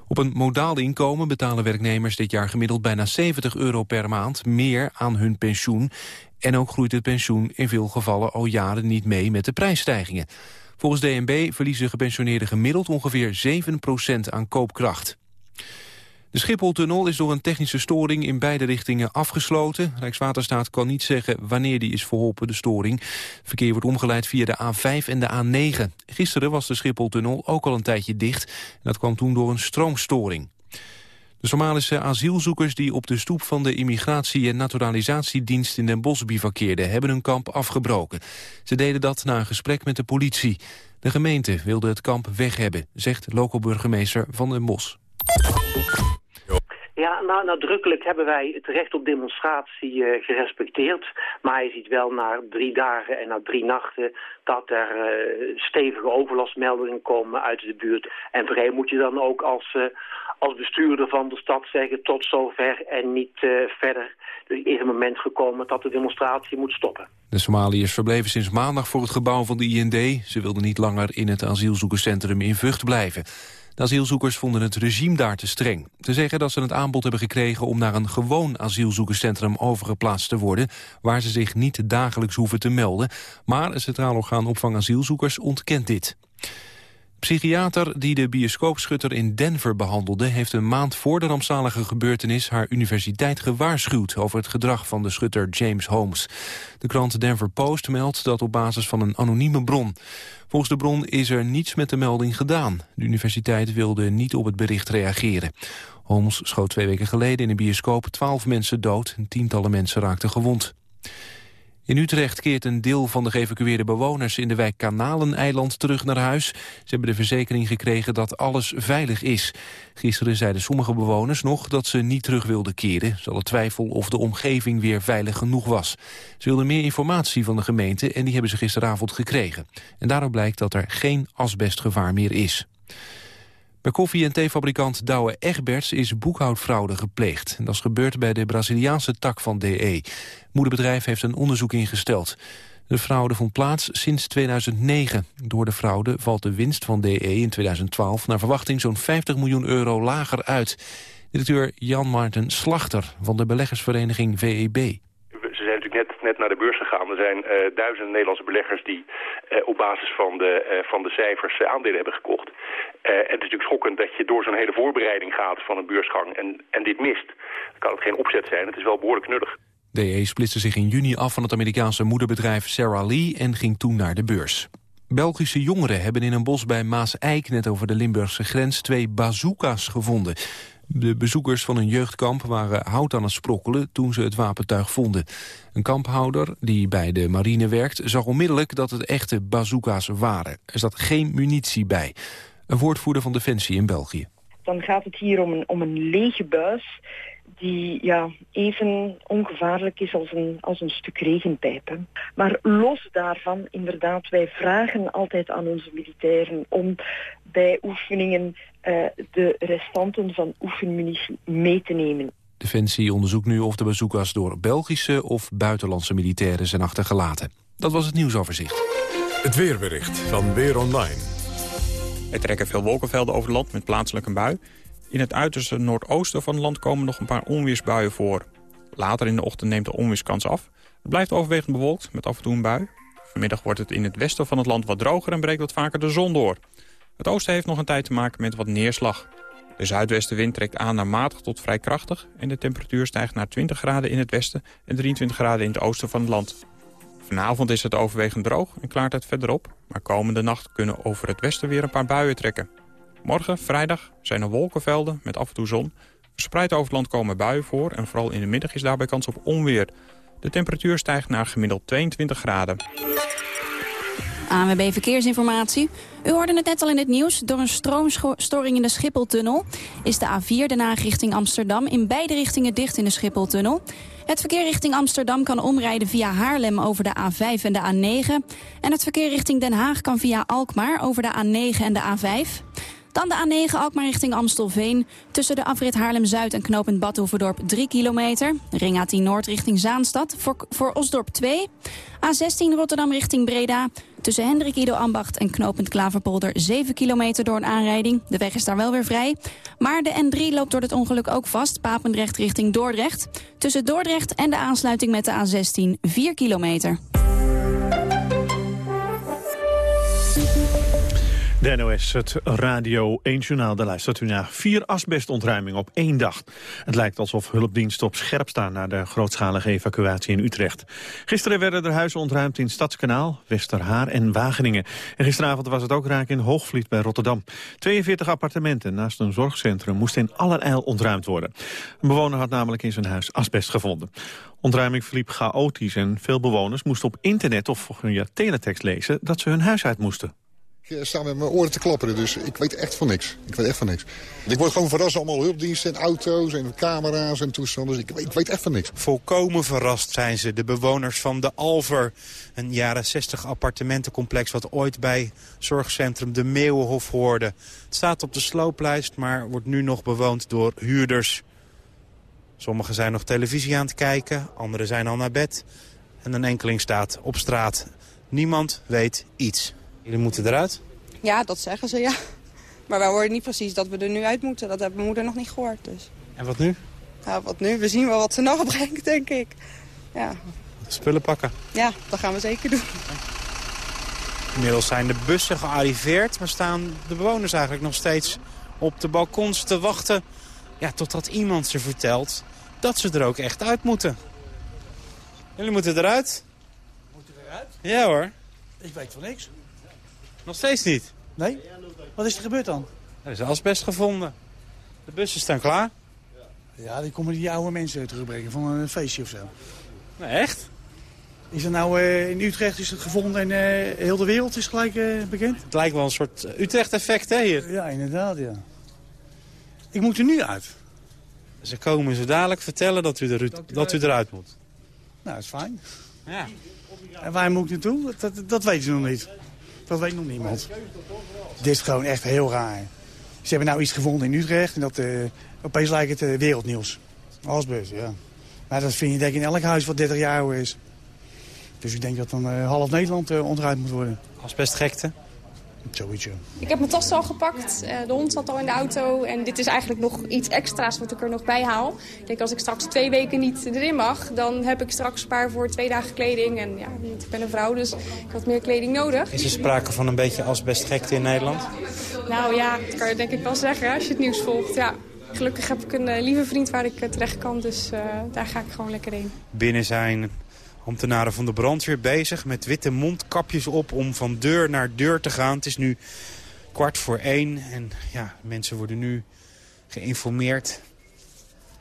Op een modaal inkomen betalen werknemers dit jaar gemiddeld bijna 70 euro per maand meer aan hun pensioen. En ook groeit het pensioen in veel gevallen al jaren niet mee met de prijsstijgingen. Volgens DNB verliezen gepensioneerden gemiddeld ongeveer 7% aan koopkracht. De Schipholtunnel is door een technische storing in beide richtingen afgesloten. Rijkswaterstaat kan niet zeggen wanneer die is verholpen, de storing. Verkeer wordt omgeleid via de A5 en de A9. Gisteren was de Schipholtunnel ook al een tijdje dicht. En dat kwam toen door een stroomstoring. De Somalische asielzoekers die op de stoep van de Immigratie- en Naturalisatiedienst in Den Bosch bivakkeerden, hebben hun kamp afgebroken. Ze deden dat na een gesprek met de politie. De gemeente wilde het kamp weg hebben, zegt lokale burgemeester Van Den Bosch.
Nou, nadrukkelijk hebben wij het recht op demonstratie uh, gerespecteerd. Maar je ziet wel na drie dagen en na drie nachten dat er uh, stevige overlastmeldingen komen uit de buurt. En voor moet je dan ook als, uh, als bestuurder van de stad zeggen tot zover en niet verder. Dus is een moment gekomen dat de demonstratie moet stoppen.
De Somaliërs verbleven sinds maandag voor het gebouw van de IND. Ze wilden niet langer in het asielzoekerscentrum in Vught blijven. De asielzoekers vonden het regime daar te streng. Te zeggen dat ze het aanbod hebben gekregen om naar een gewoon asielzoekerscentrum overgeplaatst te worden, waar ze zich niet dagelijks hoeven te melden. Maar het Centraal Orgaan Opvang Asielzoekers ontkent dit. Psychiater die de bioscoopschutter in Denver behandelde... heeft een maand voor de rampzalige gebeurtenis haar universiteit gewaarschuwd... over het gedrag van de schutter James Holmes. De krant Denver Post meldt dat op basis van een anonieme bron. Volgens de bron is er niets met de melding gedaan. De universiteit wilde niet op het bericht reageren. Holmes schoot twee weken geleden in een bioscoop twaalf mensen dood... en tientallen mensen raakten gewond. In Utrecht keert een deel van de geëvacueerde bewoners in de wijk Kanaleneiland terug naar huis. Ze hebben de verzekering gekregen dat alles veilig is. Gisteren zeiden sommige bewoners nog dat ze niet terug wilden keren. Ze hadden twijfel of de omgeving weer veilig genoeg was. Ze wilden meer informatie van de gemeente en die hebben ze gisteravond gekregen. En daarom blijkt dat er geen asbestgevaar meer is. Bij koffie- en theefabrikant Douwe Egberts is boekhoudfraude gepleegd. Dat is gebeurd bij de Braziliaanse tak van DE. Moederbedrijf heeft een onderzoek ingesteld. De fraude vond plaats sinds 2009. Door de fraude valt de winst van DE in 2012 naar verwachting zo'n 50 miljoen euro lager uit. Directeur Jan Maarten Slachter van de beleggersvereniging VEB
ze zijn natuurlijk net, net naar de beurs gegaan. Er zijn uh, duizenden Nederlandse beleggers die uh, op basis van de, uh, van de cijfers aandelen hebben gekocht. En het is natuurlijk schokkend dat je door zo'n hele voorbereiding gaat van een beursgang en, en dit mist. Dan kan het geen opzet zijn. Het is wel behoorlijk knullig.
DE splitste zich in juni af van het Amerikaanse moederbedrijf Sarah Lee en ging toen naar de beurs. Belgische jongeren hebben in een bos bij Maas-Eik, net over de Limburgse grens, twee bazooka's gevonden. De bezoekers van een jeugdkamp waren hout aan het sprokkelen toen ze het wapentuig vonden. Een kamphouder die bij de marine werkt zag onmiddellijk dat het echte bazooka's waren. Er zat geen munitie bij. Een woordvoerder van Defensie in België.
Dan gaat het hier om een, om een lege buis die ja, even ongevaarlijk is als een, als een stuk regenpijp. Maar los daarvan, inderdaad, wij vragen altijd aan onze militairen om bij oefeningen uh, de restanten van oefenmunitie mee te nemen.
Defensie onderzoekt nu of de bezoekers door Belgische of buitenlandse militairen zijn achtergelaten. Dat was het nieuwsoverzicht.
Het weerbericht van Weer Online.
Er trekken veel wolkenvelden over het land met plaatselijk een bui. In het uiterste noordoosten van het land komen nog een paar onweersbuien voor. Later in de ochtend neemt de onweerskans af. Het blijft overwegend bewolkt met af en toe een bui. Vanmiddag wordt het in het westen van het land wat droger en breekt wat vaker de zon door. Het oosten heeft nog een tijd te maken met wat neerslag. De zuidwestenwind trekt aan naar matig tot vrij krachtig... en de temperatuur stijgt naar 20 graden in het westen en 23 graden in het oosten van het land. Vanavond is het overwegend droog en klaart het verder op... maar komende nacht kunnen over het westen weer een paar buien trekken. Morgen, vrijdag, zijn er wolkenvelden met af en toe zon. Verspreid over het land komen buien voor en vooral in de middag is daarbij kans op onweer. De temperatuur stijgt naar gemiddeld 22 graden.
ANWB Verkeersinformatie. U hoorde het net al in het nieuws. Door een stroomstoring in de Schipholtunnel is de A4 de Haag richting Amsterdam in beide richtingen dicht in de Schipholtunnel. Het verkeer richting Amsterdam kan omrijden via Haarlem over de A5 en de A9. En het verkeer richting Den Haag kan via Alkmaar over de A9 en de A5. Dan de A9 Alkmaar richting Amstelveen. Tussen de afrit Haarlem-Zuid en knooppunt Badhoevedorp 3 kilometer. Ring A10 Noord richting Zaanstad voor, voor Osdorp 2. A16 Rotterdam richting Breda. Tussen Hendrik Ido Ambacht en knooppunt Klaverpolder 7 kilometer door een aanrijding. De weg is daar wel weer vrij. Maar de N3 loopt door het ongeluk ook vast. Papendrecht richting Dordrecht. Tussen Dordrecht en de aansluiting met de A16 4 kilometer.
De NOS, het Radio 1 Journaal, daar luistert u naar. Vier asbestontruimingen op één dag. Het lijkt alsof hulpdiensten op scherp staan... na de grootschalige evacuatie in Utrecht. Gisteren werden er huizen ontruimd in Stadskanaal, Westerhaar en Wageningen. En gisteravond was het ook raak in Hoogvliet bij Rotterdam. 42 appartementen naast een zorgcentrum moesten in allerijl ontruimd worden. Een bewoner had namelijk in zijn huis asbest gevonden. Ontruiming verliep chaotisch en veel bewoners moesten op internet of via teletext lezen... dat ze hun huis uit moesten.
Ik eh, sta met mijn oren te klapperen, dus ik weet echt van niks. Ik weet echt van niks. Ik word gewoon verrast, allemaal hulpdiensten en auto's en camera's en toestanden. Dus ik, ik weet echt van niks.
Volkomen verrast zijn ze, de bewoners van de Alver. Een jaren 60 appartementencomplex wat ooit bij zorgcentrum De Meeuwenhof hoorde. Het staat op de slooplijst, maar wordt nu nog bewoond door huurders. Sommigen zijn nog televisie aan het kijken, anderen zijn al naar bed. En een enkeling staat op straat. Niemand weet iets. Jullie moeten eruit?
Ja, dat zeggen ze, ja. Maar wij horen niet precies dat we er nu uit moeten. Dat heeft mijn moeder nog niet gehoord. Dus.
En wat nu?
Ja, wat nu? We zien wel wat ze nog brengt, denk ik. Ja.
Spullen pakken?
Ja, dat gaan we zeker doen.
Inmiddels zijn de bussen gearriveerd, maar staan de bewoners eigenlijk nog steeds op de balkons te wachten... Ja, totdat iemand ze vertelt dat ze er ook echt uit moeten. Jullie moeten eruit?
Moeten we eruit?
Ja hoor.
Ik weet van niks.
Nog steeds niet?
Nee? Wat is er gebeurd dan?
Er is asbest gevonden. De bussen staan klaar.
Ja, die komen die oude mensen terugbrengen van een feestje of zo.
Nee, echt?
Is er nou uh, in Utrecht is het gevonden en uh, heel de wereld is gelijk uh, bekend?
Het lijkt wel een soort Utrecht-effect, hè, hier?
Ja, inderdaad, ja. Ik moet er nu uit.
Ze komen zo dadelijk vertellen dat u, er, dat, dat u eruit moet.
Nou, dat is fijn.
Ja.
En waar moet ik naartoe? Dat, dat, dat weten ze nog niet. Dat weet nog niemand. Dit is gewoon echt heel raar. Ze hebben nou iets gevonden in Utrecht en dat uh, opeens lijkt het uh, wereldnieuws. Asbest, ja. Maar dat vind je denk ik in elk huis wat 30 jaar oud is. Dus ik denk dat dan uh, half Nederland onderuit moet worden.
Asbestgekte?
Zoiets,
Ik heb mijn tas al gepakt. de hond zat al in de auto. En dit is eigenlijk nog iets extra's wat ik er nog bij haal. Ik denk als ik straks twee weken niet erin mag... dan heb ik straks een paar voor twee dagen kleding. En ja, ik ben een vrouw, dus ik had meer kleding nodig.
Is er sprake van een beetje asbestgekte in Nederland?
Nou ja, dat kan je denk ik wel zeggen als je het nieuws volgt. Ja. Gelukkig heb ik een lieve vriend waar ik terecht kan. Dus uh, daar ga ik gewoon lekker heen.
Binnen zijn Ambtenaren van de brandweer bezig met witte mondkapjes op om van deur naar deur te gaan. Het is nu kwart voor één en ja, mensen worden nu geïnformeerd.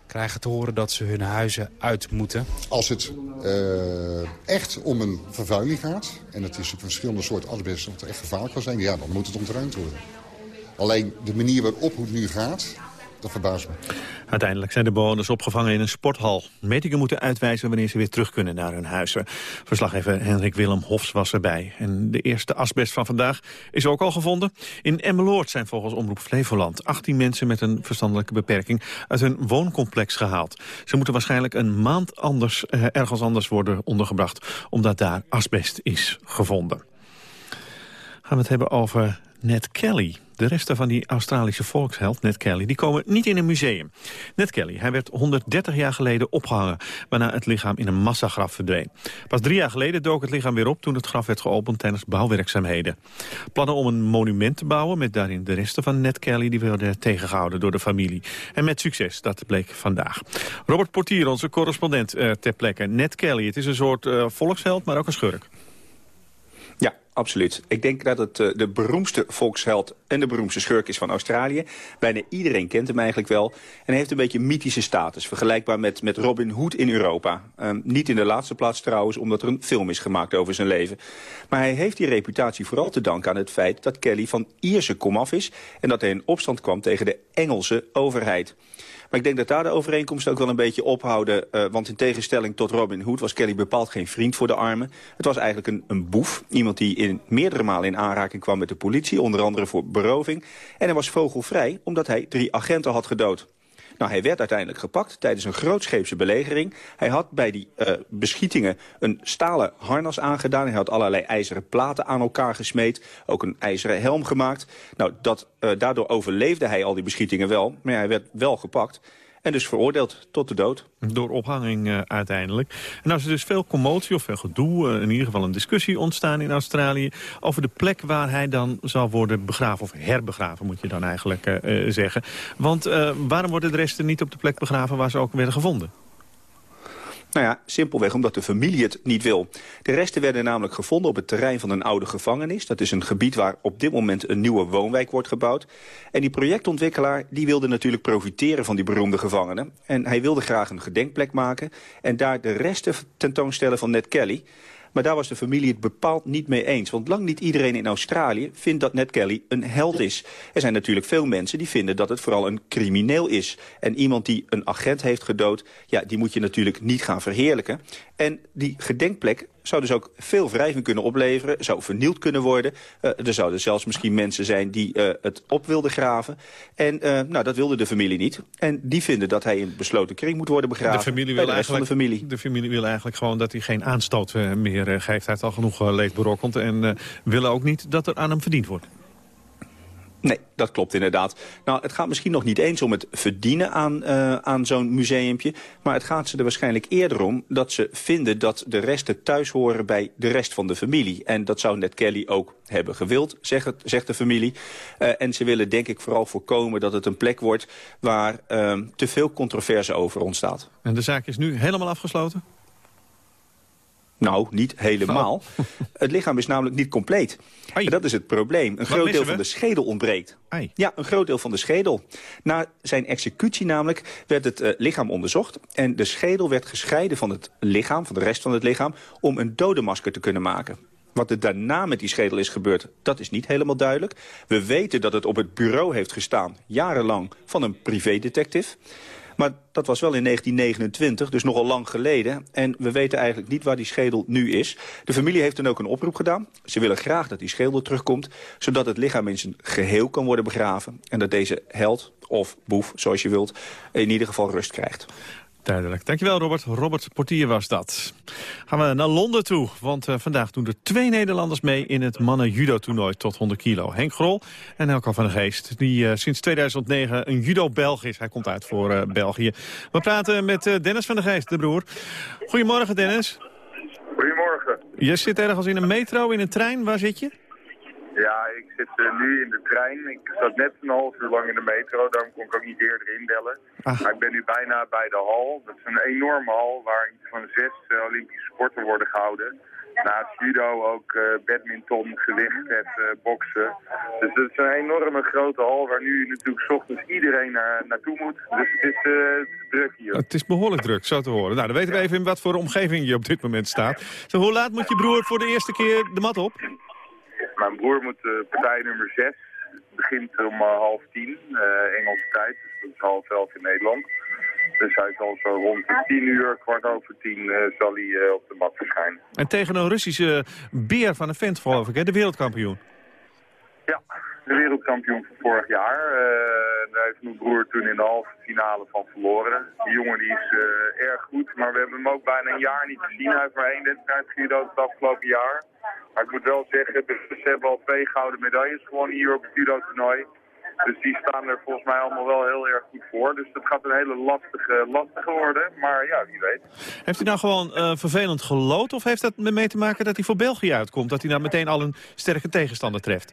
Krijgen te horen dat ze hun huizen uit moeten.
Als het uh, echt om een vervuiling gaat, en het is een verschillende soort asbest dat echt gevaarlijk kan zijn, ja, dan moet het ontruimd worden. Alleen de manier waarop het nu gaat,
Uiteindelijk zijn de bewoners opgevangen in een sporthal. Metingen moeten uitwijzen wanneer ze weer terug kunnen naar hun huizen. Verslaggever Henrik Willem Hofs was erbij. En de eerste asbest van vandaag is ook al gevonden. In Emmeloord zijn volgens Omroep Flevoland 18 mensen met een verstandelijke beperking uit hun wooncomplex gehaald. Ze moeten waarschijnlijk een maand anders, eh, ergens anders worden ondergebracht, omdat daar asbest is gevonden. Gaan we het hebben over Ned Kelly. De resten van die Australische volksheld, Ned Kelly, die komen niet in een museum. Ned Kelly, hij werd 130 jaar geleden opgehangen... waarna het lichaam in een massagraf verdween. Pas drie jaar geleden dook het lichaam weer op... toen het graf werd geopend tijdens bouwwerkzaamheden. Plannen om een monument te bouwen met daarin de resten van Ned Kelly... die werden tegengehouden door de familie. En met succes, dat bleek vandaag. Robert Portier, onze correspondent uh, ter plekke. Ned Kelly, het is een soort uh, volksheld, maar ook een schurk.
Absoluut. Ik denk dat het uh, de beroemdste volksheld en de beroemdste schurk is van Australië. Bijna iedereen kent hem eigenlijk wel. En heeft een beetje mythische status. Vergelijkbaar met, met Robin Hood in Europa. Um, niet in de laatste plaats trouwens, omdat er een film is gemaakt over zijn leven. Maar hij heeft die reputatie vooral te danken aan het feit dat Kelly van Ierse komaf is... en dat hij in opstand kwam tegen de Engelse overheid. Maar ik denk dat daar de overeenkomsten ook wel een beetje ophouden. Uh, want in tegenstelling tot Robin Hood was Kelly bepaald geen vriend voor de armen. Het was eigenlijk een, een boef. Iemand die in meerdere malen in aanraking kwam met de politie. Onder andere voor beroving. En hij was vogelvrij omdat hij drie agenten had gedood. Nou, hij werd uiteindelijk gepakt tijdens een grootscheepse belegering. Hij had bij die uh, beschietingen een stalen harnas aangedaan. Hij had allerlei ijzeren platen aan elkaar gesmeed. Ook een ijzeren helm gemaakt. Nou, dat, uh, daardoor overleefde hij al die beschietingen wel. Maar hij werd wel gepakt. En dus veroordeeld tot de dood.
Door ophanging uh, uiteindelijk. En nou is er dus veel commotie of veel gedoe, uh, in ieder geval een discussie ontstaan in Australië... over de plek waar hij dan zal worden begraven, of herbegraven moet je dan eigenlijk uh, zeggen. Want waarom worden de resten niet op de plek begraven waar ze ook werden gevonden?
Nou ja, simpelweg omdat de familie het niet wil. De resten werden namelijk gevonden op het terrein van een oude gevangenis. Dat is een gebied waar op dit moment een nieuwe woonwijk wordt gebouwd. En die projectontwikkelaar die wilde natuurlijk profiteren van die beroemde gevangenen. En hij wilde graag een gedenkplek maken en daar de resten tentoonstellen van Ned Kelly. Maar daar was de familie het bepaald niet mee eens. Want lang niet iedereen in Australië vindt dat Ned Kelly een held is. Er zijn natuurlijk veel mensen die vinden dat het vooral een crimineel is. En iemand die een agent heeft gedood, ja, die moet je natuurlijk niet gaan verheerlijken. En die gedenkplek zou dus ook veel wrijving kunnen opleveren. Zou vernield kunnen worden. Uh, er zouden zelfs misschien mensen zijn die uh, het op wilden graven. En uh, nou, dat wilde de familie niet. En die vinden dat hij in besloten kring moet worden begraven.
De familie wil, de eigenlijk, de familie. De familie wil eigenlijk gewoon dat hij geen aanstoot meer geeft. Hij heeft al genoeg leed berokkend. En willen ook niet dat er aan hem verdiend wordt.
Nee, dat klopt inderdaad. Nou, het gaat misschien nog niet eens om het verdienen aan, uh, aan zo'n museumpje. Maar het gaat ze er waarschijnlijk eerder om dat ze vinden dat de resten thuis horen bij de rest van de familie. En dat zou net Kelly ook hebben gewild, zegt, zegt de familie. Uh, en ze willen denk ik vooral voorkomen dat het een plek wordt waar uh, te veel controverse over ontstaat.
En de zaak is nu helemaal afgesloten?
Nou, niet helemaal. Oh. Het lichaam is namelijk niet compleet. En dat is het probleem. Een groot deel van de schedel ontbreekt.
Ai.
Ja, een groot deel van de schedel. Na zijn executie namelijk werd het uh, lichaam onderzocht... en de schedel werd gescheiden van het lichaam, van de rest van het lichaam... om een dodenmasker te kunnen maken. Wat er daarna met die schedel is gebeurd, dat is niet helemaal duidelijk. We weten dat het op het bureau heeft gestaan, jarenlang, van een privédetective. Maar dat was wel in 1929, dus nogal lang geleden. En we weten eigenlijk niet waar die schedel nu is. De familie heeft dan ook een oproep gedaan. Ze willen graag dat die schedel terugkomt... zodat het lichaam in zijn geheel kan worden begraven. En dat deze held, of boef, zoals je wilt, in ieder geval rust krijgt.
Duidelijk. Dankjewel Robert. Robert Portier was dat. Gaan we naar Londen toe, want uh, vandaag doen er twee Nederlanders mee in het mannen-judo-toernooi tot 100 kilo. Henk Grol en Elko van der Geest, die uh, sinds 2009 een judo-Belg is. Hij komt uit voor uh, België. We praten met Dennis van der Geest, de broer. Goedemorgen Dennis.
Goedemorgen.
Je zit ergens in een metro, in een trein. Waar zit je?
Ja, ik zit uh, nu in de trein. Ik zat net een half uur lang in de metro, daarom kon ik ook niet eerder inbellen. Ah. Maar ik ben nu bijna bij de hal. Dat is een enorme hal waar iets van zes uh, Olympische sporten worden gehouden. Naast judo ook uh, badminton, gewicht, boksen. Dus het is een enorme grote hal waar nu natuurlijk s ochtends iedereen naar, naartoe moet. Dus het is, het is druk hier.
Het is behoorlijk druk, zo te horen. Nou, dan weten we even in wat voor omgeving je op dit moment staat. Zo, hoe laat moet je broer voor de eerste keer de mat op?
Mijn broer moet uh, partij nummer 6. begint om uh, half tien, uh, Engelse tijd. Dus dat is half elf in Nederland. Dus hij zal zo rond de tien uur, kwart over tien, zal hij op de mat verschijnen.
En tegen een Russische beer van een vent, geloof ik, hè? de wereldkampioen.
Ja, de wereldkampioen van vorig jaar. daar heeft mijn broer toen in de halve finale van verloren. Die jongen die is erg goed, maar we hebben hem ook bijna een jaar niet gezien. Hij heeft maar één wedstrijd gejudo'd het afgelopen jaar. Maar ik moet wel zeggen, ze hebben al twee gouden medailles gewonnen hier op het judo-toernooi. Dus die staan er volgens mij allemaal wel heel erg goed voor. Dus dat gaat een hele lastige, lastige worden. Maar ja, wie weet.
Heeft hij nou gewoon uh, vervelend gelood? Of heeft dat mee te maken dat hij voor België uitkomt? Dat hij nou meteen al een sterke tegenstander treft?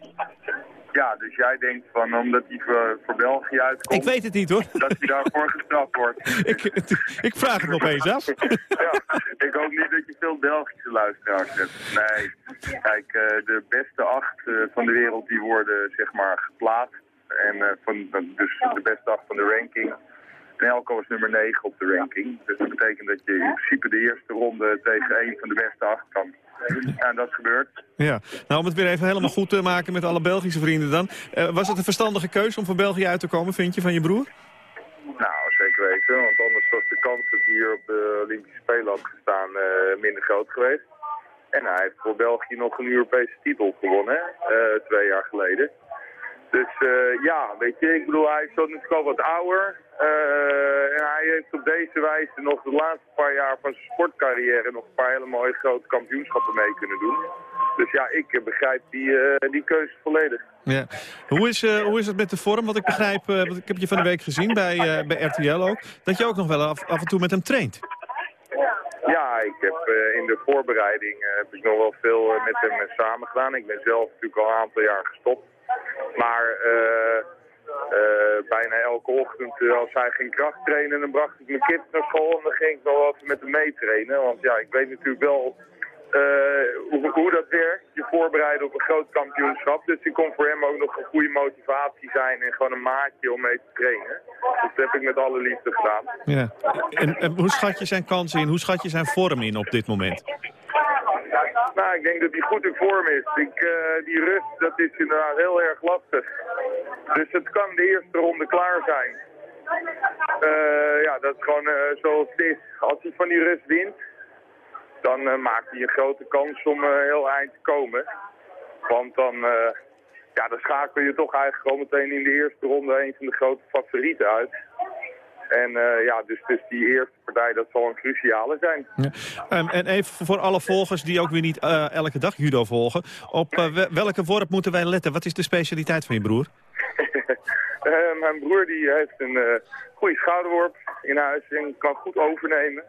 Ja, dus jij denkt van, omdat hij voor, voor België uitkomt...
Ik weet het niet hoor.
Dat hij daarvoor gestraft wordt.
ik, ik vraag het nog eens af.
ja, ik hoop niet dat je veel Belgische luisteraars hebt. Nee, kijk, eh, de beste acht eh, van de wereld die worden zeg maar geplaatst. En eh, van, dus de beste acht van de ranking. En Elko was nummer 9 op de ranking. Dus dat betekent dat je in principe de eerste ronde tegen een van de beste acht kan. En dat gebeurt.
Ja, nou om het weer even helemaal goed te maken met alle Belgische vrienden dan. Uh, was het een verstandige keuze om voor België uit te komen, vind je, van je broer?
Nou, zeker weten. Want anders was de kans dat hij hier op de Olympische Spelen had gestaan uh, minder groot geweest. En hij heeft voor België nog een Europese titel gewonnen, uh, twee jaar geleden. Dus uh, ja, weet je, ik bedoel, hij is zo natuurlijk al wat ouder. Uh, en hij heeft op deze wijze nog de laatste paar jaar van zijn sportcarrière nog een paar hele mooie grote kampioenschappen mee kunnen doen. Dus ja, ik begrijp die, uh, die keuze volledig.
Ja. Hoe, is, hoe is het met de vorm? Want ik begrijp, want ik heb je van de week gezien bij, bij RTL ook, dat je ook nog wel af, af en toe met hem traint.
Ja, ik heb in de voorbereiding heb ik nog wel veel met hem samen gedaan. Ik ben zelf natuurlijk al een aantal jaar gestopt. Maar uh, uh, bijna elke ochtend uh, als hij ging kracht trainen, dan bracht ik mijn kind naar school en dan ging ik wel even met hem meetrainen. Want ja, ik weet natuurlijk wel hoe, dat werkt, je voorbereiden op een groot kampioenschap. Dus ik kon voor hem ook nog een goede motivatie zijn en gewoon een maatje om mee te trainen. Dat heb ik met alle liefde gedaan.
Ja. En, en hoe schat je zijn kansen in? Hoe schat je zijn vorm in op dit moment?
Nou, ik denk dat hij goed in vorm is. Ik, uh, die rust, dat is inderdaad heel erg lastig. Dus het kan de eerste ronde klaar zijn. Uh, ja, dat is gewoon uh, zoals het is. Als hij van die rust wint, dan maakt hij een grote kans om heel eind te komen. Want dan, ja, dan schakel je toch eigenlijk gewoon meteen in de eerste ronde een van de grote favorieten uit. En uh, ja, dus, dus die eerste partij, dat zal een cruciale zijn.
Ja. Um, en even voor alle volgers die ook weer niet uh, elke dag judo volgen. Op uh, welke worp moeten wij letten? Wat is de specialiteit van je broer?
mijn broer die heeft een goede schouderworp in huis en kan goed overnemen.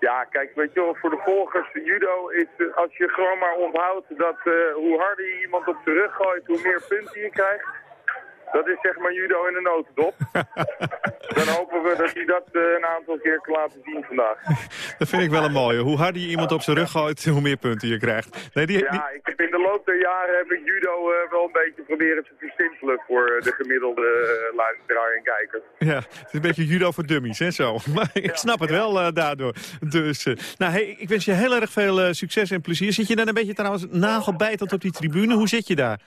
ja, kijk, weet je wel, voor de volgers, judo is, als je gewoon maar onthoudt dat hoe harder je iemand op zijn rug gooit, hoe meer punten je krijgt. Dat is zeg maar judo in een notendop. Dan hopen we dat hij dat uh, een aantal keer kan laten zien vandaag.
Dat vind ik wel een mooie. Hoe harder je iemand op zijn rug gooit, hoe meer punten je krijgt.
Nee, die, ja, ik heb in de loop der jaren heb ik judo uh, wel een beetje proberen te versimpelen voor de gemiddelde uh, luisteraar en kijker.
Ja, het is een beetje judo voor dummies, hè zo. Maar ik ja, snap het ja. wel daardoor. Dus, nou, hey, ik wens je heel erg veel succes en plezier. Zit je dan een beetje trouwens nagelbijtend op die tribune? Hoe zit je daar?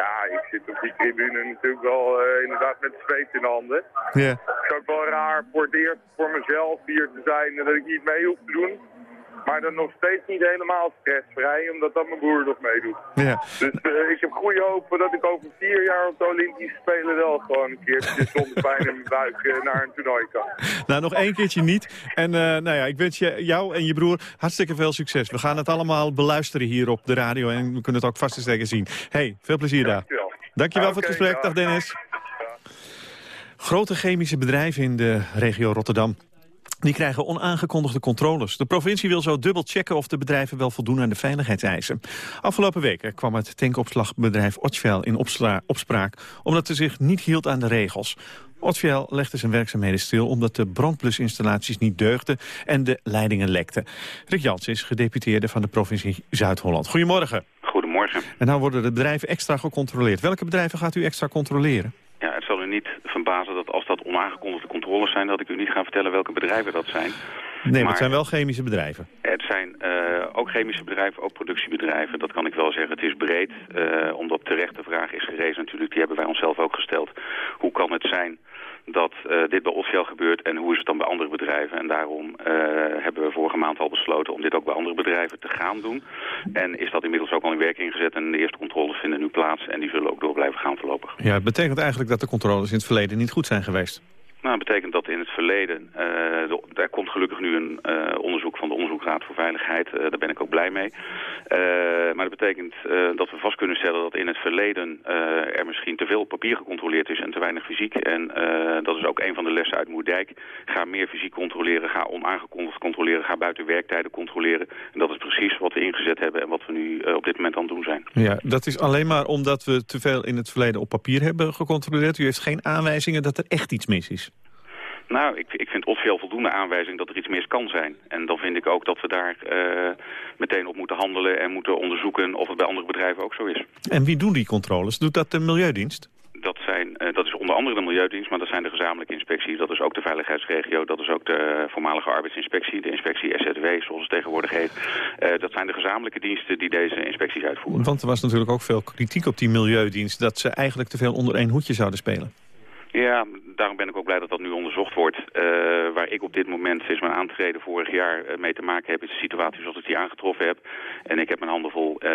Ja, ik zit op die tribune natuurlijk wel uh, inderdaad met zweet in de handen.
Ja.
Het is ook wel raar voor het eerst voor mezelf hier te zijn dat ik niet mee hoef te doen. Maar dan nog steeds niet helemaal stressvrij, omdat dat mijn broer nog meedoet.
Ja.
Dus uh, ik heb goede hoop dat ik over vier jaar op de Olympische Spelen wel gewoon een keertje zonder pijn in mijn buik uh, naar een toernooi kan.
Nou, nog één keertje niet. En uh, nou ja, ik wens je, jou en je broer hartstikke veel succes. We gaan het allemaal beluisteren hier op de radio en we kunnen het ook vast en zeker zien. hey, veel plezier daar.
Dankjewel.
Dankjewel okay, voor het gesprek. Dag Dennis. Grote chemische bedrijven in de regio Rotterdam die krijgen onaangekondigde controles. De provincie wil zo dubbel checken of de bedrijven wel voldoen aan de veiligheidseisen. Afgelopen weken kwam het tankopslagbedrijf Otschvel in opspraak... omdat het zich niet hield aan de regels. Otschvel legde zijn werkzaamheden stil omdat de brandblusinstallaties niet deugden... en de leidingen lekten. Rick Jans is gedeputeerde van de provincie Zuid-Holland. Goedemorgen.
Goedemorgen.
En nou worden de bedrijven extra gecontroleerd. Welke bedrijven gaat u extra controleren?
Ja, het zal u niet verbazen dat als dat onaangekondigde controles zijn... dat ik u niet ga vertellen welke bedrijven dat zijn.
Nee, maar, maar het zijn wel chemische bedrijven.
Het zijn uh, ook chemische bedrijven, ook productiebedrijven. Dat kan ik wel zeggen. Het is breed, uh, omdat terecht de vraag is gerezen natuurlijk. Die hebben wij onszelf ook gesteld. Hoe kan het zijn dat uh, dit bij Osshell gebeurt en hoe is het dan bij andere bedrijven. En daarom uh, hebben we vorige maand al besloten om dit ook bij andere bedrijven te gaan doen. En is dat inmiddels ook al in werking gezet en de eerste controles vinden nu plaats en die zullen ook door blijven gaan voorlopig.
Ja, het betekent eigenlijk dat de controles in het verleden niet goed zijn geweest.
Nou, dat betekent dat in het verleden, uh, daar komt gelukkig nu een uh, onderzoek van de Onderzoekraad voor Veiligheid, uh, daar ben ik ook blij mee. maar dat betekent dat we vast kunnen stellen dat in het verleden er misschien te veel papier gecontroleerd is en te weinig fysiek. En dat is ook een van de lessen uit Moerdijk. Ga meer fysiek controleren, ga onaangekondigd controleren, ga buiten werktijden controleren. En dat is precies wat we ingezet hebben en wat we nu op dit moment aan het doen zijn.
Ja, dat is alleen maar omdat we te veel in het verleden op papier hebben gecontroleerd. U heeft geen aanwijzingen dat er echt iets mis is.
Nou, ik, ik vind officieel voldoende aanwijzing dat er iets mis kan zijn. En dan vind ik ook dat we daar uh, meteen op moeten handelen en moeten onderzoeken of het bij andere bedrijven ook zo is.
En wie doen die controles? Doet dat de Milieudienst?
Dat, zijn, uh, dat is onder andere de Milieudienst, maar dat zijn de gezamenlijke inspecties. Dat is ook de veiligheidsregio, dat is ook de voormalige arbeidsinspectie, de inspectie SZW, zoals het tegenwoordig heet. Uh, dat zijn de gezamenlijke diensten die deze inspecties uitvoeren.
Want er was natuurlijk ook veel kritiek op die Milieudienst, dat ze eigenlijk te veel onder één hoedje zouden spelen.
Ja, daarom ben ik ook blij dat dat nu onderzocht wordt. Uh, waar ik op dit moment sinds mijn aantreden vorig jaar uh, mee te maken heb... is de situatie zoals ik die aangetroffen heb. En ik heb mijn handen vol uh,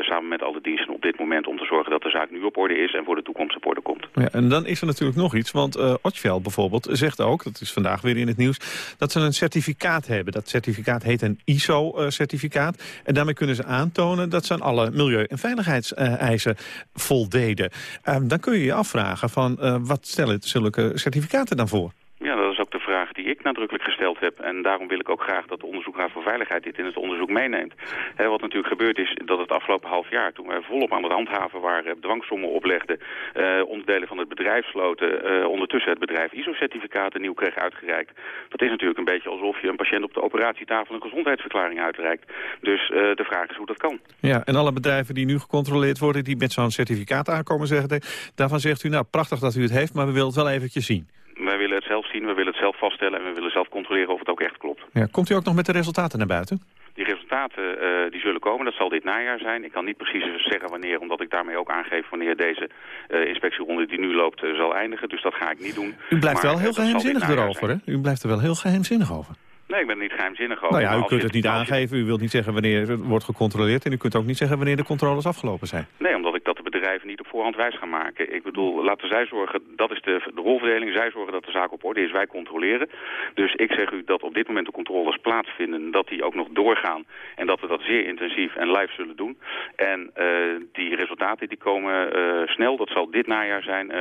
samen met alle diensten op dit moment... om te zorgen dat de zaak nu op orde is en voor de toekomst op orde komt.
Ja, en dan is er natuurlijk nog iets, want uh, bijvoorbeeld zegt ook... dat is vandaag weer in het nieuws, dat ze een certificaat hebben. Dat certificaat heet een ISO-certificaat. En daarmee kunnen ze aantonen dat ze aan alle milieu- en veiligheidseisen voldeden. Ehm, dan kun je je afvragen van wat stellen zulke certificaten dan voor?
Ja, dat is ook de vraag die ik nadrukkelijk gesteld heb. En daarom wil ik ook graag dat de Onderzoekraad voor Veiligheid dit in het onderzoek meeneemt. Wat natuurlijk gebeurd is, dat het afgelopen half jaar, toen wij volop aan het handhaven waren, dwangsommen oplegden, uh, onderdelen van het bedrijf sloten, uh, ondertussen het bedrijf ISO-certificaten nieuw kreeg uitgereikt. Dat is natuurlijk een beetje alsof je een patiënt op de operatietafel een gezondheidsverklaring uitreikt. Dus de vraag is hoe dat kan.
Ja, en alle bedrijven die nu gecontroleerd worden, die met zo'n certificaat aankomen, zeggen, daarvan zegt u, nou prachtig dat u het heeft, maar we willen het wel eventjes zien.
Wij willen het zelf zien, we willen het zelf vaststellen en we willen zelf controleren of het ook echt klopt.
Ja, komt u ook nog met de resultaten naar buiten?
Die resultaten uh, die zullen komen, dat zal dit najaar zijn. Ik kan niet precies zeggen wanneer, omdat ik daarmee ook aangeef wanneer deze uh, inspectieronde die nu loopt uh, zal eindigen. Dus dat ga ik niet doen.
U blijft maar, wel heel geheimzinnig erover, hè? U blijft er wel heel geheimzinnig over.
Nee, ik ben er niet geheimzinnig over.
Nou ja, u kunt het niet aangeven, u wilt niet zeggen wanneer het wordt gecontroleerd... en u kunt ook niet zeggen wanneer de controles afgelopen zijn.
Nee, omdat bedrijven niet op voorhand wijs gaan maken. Ik bedoel, laten zij zorgen, dat is de, de rolverdeling, zij zorgen dat de zaak op orde is, wij controleren. Dus ik zeg u dat op dit moment de controles plaatsvinden, dat die ook nog doorgaan... en dat we dat zeer intensief en live zullen doen. En uh, die resultaten die komen uh, snel, dat zal dit najaar zijn. Uh,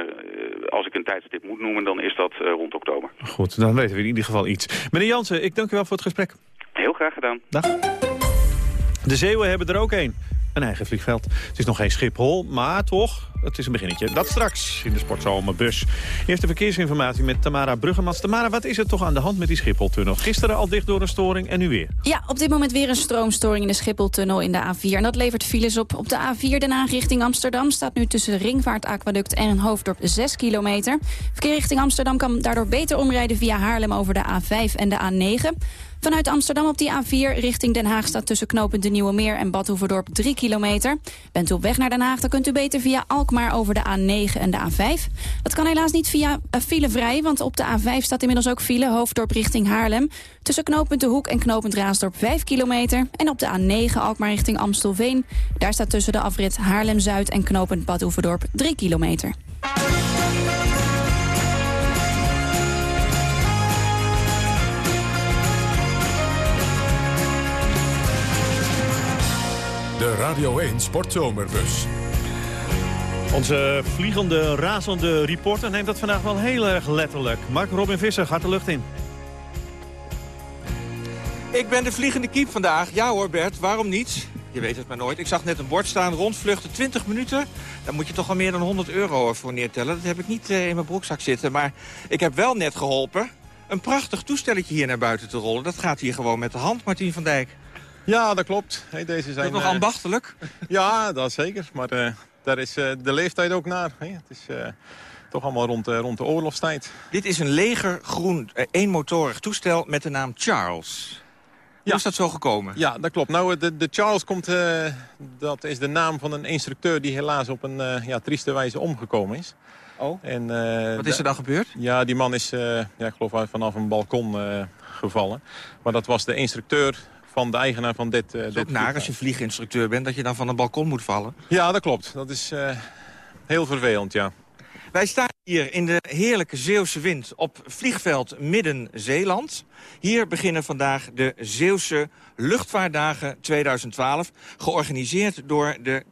als ik een tijdstip moet noemen, dan is dat rond oktober.
Goed, dan weten we in ieder geval iets. Meneer Jansen, ik dank u wel voor het gesprek.
Heel graag gedaan.
Dag. De Zeeuwen hebben er ook een. Een eigen vliegveld. Het is nog geen Schiphol, maar toch, het is een beginnetje. Dat straks in de Sportzomerbus. Eerste verkeersinformatie met Tamara Bruggemans. Tamara, wat is er toch aan de hand met die Schipholtunnel? Gisteren al dicht door een storing en nu weer?
Ja, op dit moment weer een stroomstoring in de Schipholtunnel in de A4. En dat levert files op. Op de A4 Den Haag richting Amsterdam staat nu tussen Ringvaartaquaduct en Hoofddorp 6 kilometer. Verkeer richting Amsterdam kan daardoor beter omrijden via Haarlem over de A5 en de A9. Vanuit Amsterdam op die A4 richting Den Haag staat tussen knooppunt de Nieuwe Meer en Bad 3 kilometer. Bent u op weg naar Den Haag, dan kunt u beter via Alkmaar over de A9 en de A5. Dat kan helaas niet via uh, filevrij, want op de A5 staat inmiddels ook file Hoofddorp richting Haarlem. Tussen knooppunt De Hoek en knooppunt Raasdorp 5 kilometer. En op de A9 Alkmaar richting Amstelveen. Daar staat tussen de afrit Haarlem-Zuid en knooppunt Bad 3 kilometer.
Radio 1 Sportzomerbus.
Onze vliegende, razende reporter neemt dat vandaag wel heel erg letterlijk. Mark Robin Visser gaat de lucht in.
Ik ben de vliegende kiep vandaag. Ja hoor Bert, waarom niet? Je weet het maar nooit. Ik zag net een bord staan, rondvluchten 20 minuten. Daar moet je toch al meer dan 100 euro voor neertellen. Dat heb ik niet uh, in mijn broekzak zitten. Maar ik heb wel net geholpen een prachtig toestelletje hier naar buiten te rollen. Dat gaat hier gewoon met de hand, Martien van Dijk.
Ja, dat klopt. Hey, deze zijn,
dat nog ambachtelijk?
Uh, ja, dat zeker. Maar uh, daar is uh, de leeftijd ook naar. Hey, het is toch allemaal rond, rond de oorlogstijd.
Dit is een legergroen, eenmotorig toestel met de naam Charles. Hoe ja. is dat zo gekomen?
Ja, dat klopt. Nou, de, de Charles komt, dat is de naam van een instructeur... die helaas op een ja, trieste wijze omgekomen is.
Oh, en, wat is er dan gebeurd?
Ja, die man is, ja, ik geloof vanaf een balkon gevallen. Maar dat was de instructeur van de eigenaar van dit... Uh,
ook naar als je vlieginstructeur bent dat je dan van een balkon moet vallen.
Ja, dat klopt. Dat is uh, heel vervelend, ja.
Wij staan Hier in de heerlijke Zeeuwse wind op vliegveld Midden-Zeeland. Hier beginnen vandaag de Zeeuwse Luchtvaartdagen 2012. Georganiseerd door de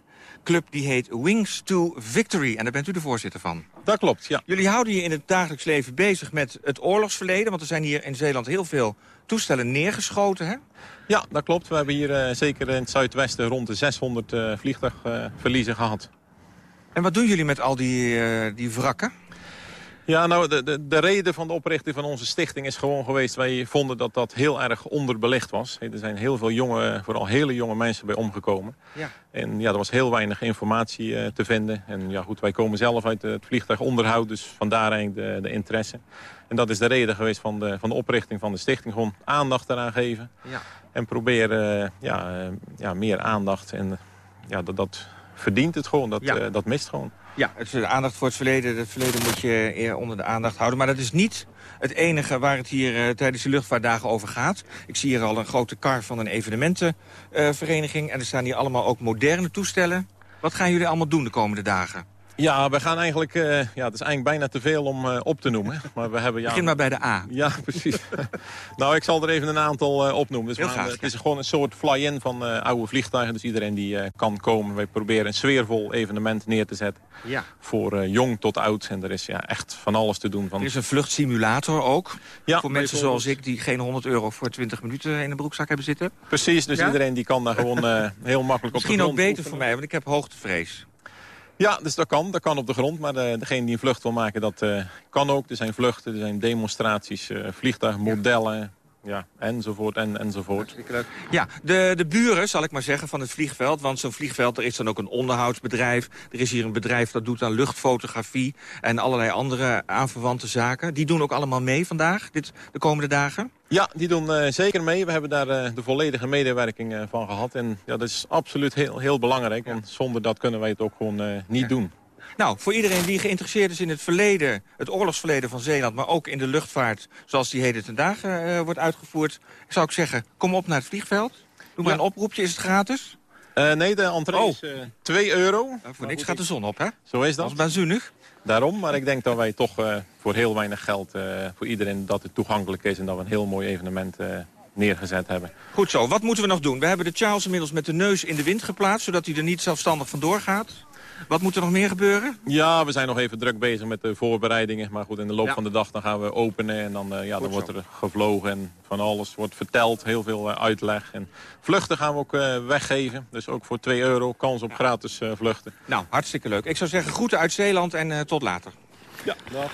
club die heet Wings to Victory. En daar bent u de voorzitter van.
Dat klopt, ja.
Jullie houden je in het dagelijks leven bezig met het oorlogsverleden. Want er zijn hier in Zeeland heel veel toestellen neergeschoten, hè?
Ja, dat klopt. We hebben hier uh, zeker in het zuidwesten rond de 600 uh, vliegtuigverliezen gehad.
En wat doen jullie met al die, uh, die wrakken?
Ja, nou, de, de, de, reden van de oprichting van onze stichting is gewoon geweest... wij vonden dat dat heel erg onderbelicht was. Er zijn heel veel jonge, vooral hele jonge mensen bij omgekomen.
Ja.
En ja, er was heel weinig informatie uh, te vinden. En ja, goed, wij komen zelf uit het vliegtuigonderhoud, dus vandaar eigenlijk de, de interesse. En dat is de reden geweest van de, van de oprichting van de stichting. Gewoon aandacht eraan geven.
Ja.
En proberen uh, ja, uh, ja, meer aandacht. En ja, dat, dat verdient het gewoon, dat,
Ja.
dat mist gewoon.
Ja, het de aandacht voor het verleden. Het verleden moet je eer onder de aandacht houden. Maar dat is niet het enige waar het hier uh, tijdens de luchtvaartdagen over gaat. Ik zie hier al een grote kar van een evenementenvereniging. en er staan hier allemaal ook moderne toestellen. Wat gaan jullie allemaal doen de komende dagen?
Ja, we gaan eigenlijk... Uh, ja, het is eigenlijk bijna te veel om uh, op te noemen. Maar we hebben, ja,
Begin maar bij de A.
Ja, precies. nou, ik zal er even een aantal uh, opnoemen. Dus
graag,
het is gewoon een soort fly-in van oude vliegtuigen. Dus iedereen die kan komen. Wij proberen een sfeervol evenement neer te zetten.
Ja.
Voor jong tot oud. En er is ja, echt van alles te doen. Van...
Er is een vluchtsimulator ook.
Ja,
voor mensen zoals ik die geen 100 euro voor 20 minuten in de broekzak hebben zitten.
Precies, dus
Ja?
iedereen die kan daar gewoon heel makkelijk op de
Misschien ook
grond
beter
oefenen.
voor mij, want ik heb hoogtevrees.
Ja, dus dat kan. Dat kan op de grond. Maar de, degene die een vlucht wil maken, dat uh, kan ook. Er zijn vluchten, er zijn demonstraties, uh, vliegtuigmodellen... Ja, enzovoort en, enzovoort.
Ja, de, de buren, zal ik maar zeggen, van het vliegveld. Want zo'n vliegveld, er is dan ook een onderhoudsbedrijf. Er is hier een bedrijf dat doet aan luchtfotografie... en allerlei andere aanverwante zaken. Die doen ook allemaal mee vandaag, dit, de komende dagen?
Ja, die doen uh, zeker mee. We hebben daar uh, de volledige medewerking uh, van gehad. En ja, dat is absoluut heel, heel belangrijk. Want zonder dat kunnen wij het ook gewoon niet ja. doen.
Nou, voor iedereen die geïnteresseerd is in het verleden, het oorlogsverleden van Zeeland... maar ook in de luchtvaart, zoals die heden ten dagen uh, wordt uitgevoerd... zou ik zeggen, kom op naar het vliegveld. Doe maar
Ja.
een oproepje, is het gratis?
Uh, nee, de entree
Oh.
is uh, 2 euro.
Nou, voor niks gaat de zon op, hè?
Zo is
Dat
dat.
is.
Daarom, maar ik denk dat wij toch voor heel weinig geld... voor iedereen dat het toegankelijk is... en dat we een heel mooi evenement neergezet hebben.
Goed zo, wat moeten we nog doen? We hebben de Charles inmiddels met de neus in de wind geplaatst... zodat hij er niet zelfstandig vandoor gaat. Wat moet er nog meer gebeuren?
Ja, we zijn nog even druk bezig met de voorbereidingen. Maar goed, in de loop
Ja.
van de dag dan gaan we openen. En dan, uh, ja, dan wordt
zo.
er gevlogen en van alles wordt verteld. Heel veel uh, uitleg. En vluchten gaan we ook uh, weggeven. Dus ook voor 2 euro kans op gratis vluchten.
Nou, hartstikke leuk. Ik zou zeggen, groeten uit Zeeland en tot later.
Ja, dag.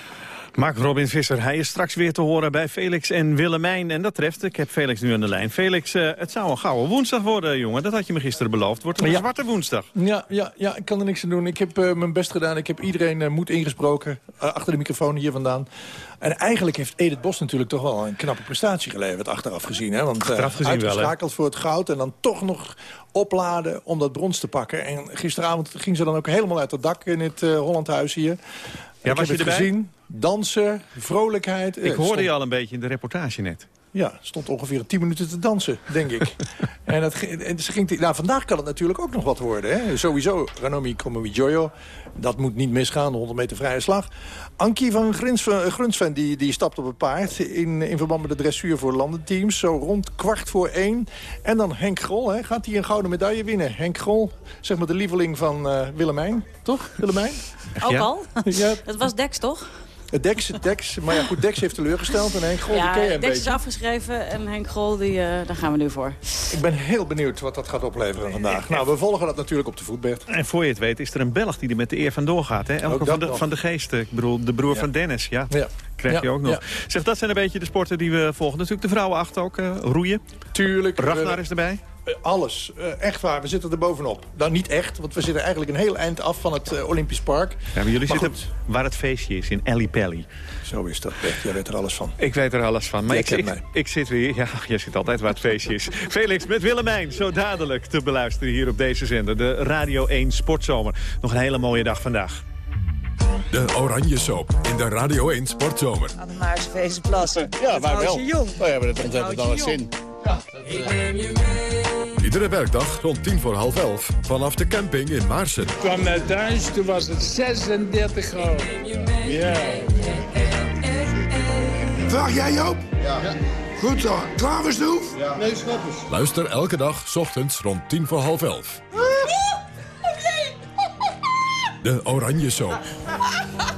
Mark Robin Visser, hij is straks weer te horen bij Felix en Willemijn. En dat treft, ik heb Felix nu aan de lijn. Felix, uh, het zou een gouden woensdag worden, jongen. Dat had je me gisteren beloofd. Wordt een
Ja.
zwarte woensdag.
Ja, ja, ja, ik kan er niks aan doen. Ik heb uh, mijn best gedaan. Ik heb iedereen uh, moed ingesproken. Achter de microfoon hier vandaan. En eigenlijk heeft Edith Bos natuurlijk toch wel een knappe prestatie geleverd. Achteraf gezien. Hè? Want
Achteraf gezien wel,
uitgeschakeld voor het goud. En dan toch nog opladen om dat brons te pakken. En gisteravond ging ze dan ook helemaal uit het dak in het Hollandhuis hier.
Ja, was
heb
je
het
erbij?
gezien. Dansen, vrolijkheid.
Ik
Eh,
hoorde
stond-
je al een beetje in de reportage net.
Ja, stond ongeveer 10 minuten te dansen, denk ik. en, dat, en ze ging, nou, vandaag kan het natuurlijk ook nog wat worden. Hè? Sowieso, Ranomi Kromowidjojo. Dat moet niet misgaan, de 100 meter vrije slag. Ankie van Grunsven, Grunsven die, die stapt op het paard... In, in verband met de dressuur voor landenteams. Zo rond kwart voor één. En dan Henk Grol, hè? gaat hij een gouden medaille winnen? Henk Grol, zeg maar de lieveling van eh, Willemijn. Toch, Willemijn?
Ook
Ja.
al?
Ja.
Dat was Dex, toch?
Dex, Dex. Maar ja, goed, Dex heeft teleurgesteld. En Henk Grol, die ken je
ja,
een
Dex
beetje.
is afgeschreven en Henk Grol, die, eh, daar gaan we nu voor.
Ik ben heel benieuwd wat dat gaat opleveren vandaag. Nou, we volgen dat natuurlijk op de voetbed.
En voor je het weet is er een Belg die er met de eer vandoor gaat. Hè? Elke van de, van de geesten. Ik bedoel, de broer
Ja.
van Dennis. Ja,
Ja.
krijg je
Ja,
ook nog.
ja.
Zeg, dat zijn een beetje de sporten die we volgen. Natuurlijk de vrouwen achter ook. eh, roeien.
Tuurlijk.
Ragnar is erbij.
Eh, Alles. Eh, echt waar. We zitten er bovenop. Nou, niet echt, want we zitten eigenlijk een heel eind af van het eh, Olympisch Park.
Ja, maar jullie
Maar
zitten waar het feestje is, in Ellie Pelly.
Zo is dat, Bert. Jij weet er alles van.
Ik weet er alles van. Maar ik, ik,
mij.
ik zit weer... Ja, jij zit altijd waar het feestje is. Felix met Willemijn, zo dadelijk te beluisteren hier op deze zender. De Radio 1 Sportzomer. Nog een hele mooie dag vandaag.
De Oranje Soap in de Radio 1 Sportzomer.
Aan de plassen.
Ja, wij
houdt
wel.
je jong.
Wij hebben het ontzettend
houdt
Ja, dat,
Iedere werkdag rond tien voor half elf vanaf de camping in Maarsen.
Ik kwam naar thuis, toen was het 36 graden. Ja.
Vraag jij Joop? Ja. Goed zo. Klaar voor snoef?
Ja. Nee, schappers. Luister elke dag, s ochtends rond tien voor half elf. De Oranje Soap.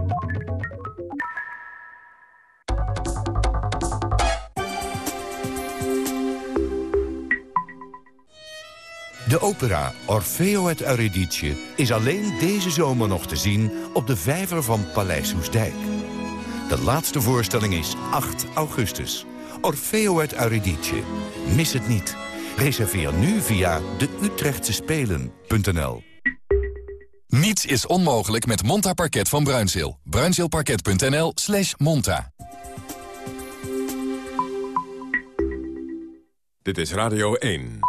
De opera Orfeo het Eurydice is alleen deze zomer nog te zien op de vijver van Paleis Hoesdijk. De laatste voorstelling is 8 augustus. Orfeo het Eurydice. Mis het niet. Reserveer nu via de Utrechtse Spelen.nl.
Niets is onmogelijk met Monta Parket van Bruinzeel. Bruinzeelparket.nl slash monta.
Dit is Radio 1.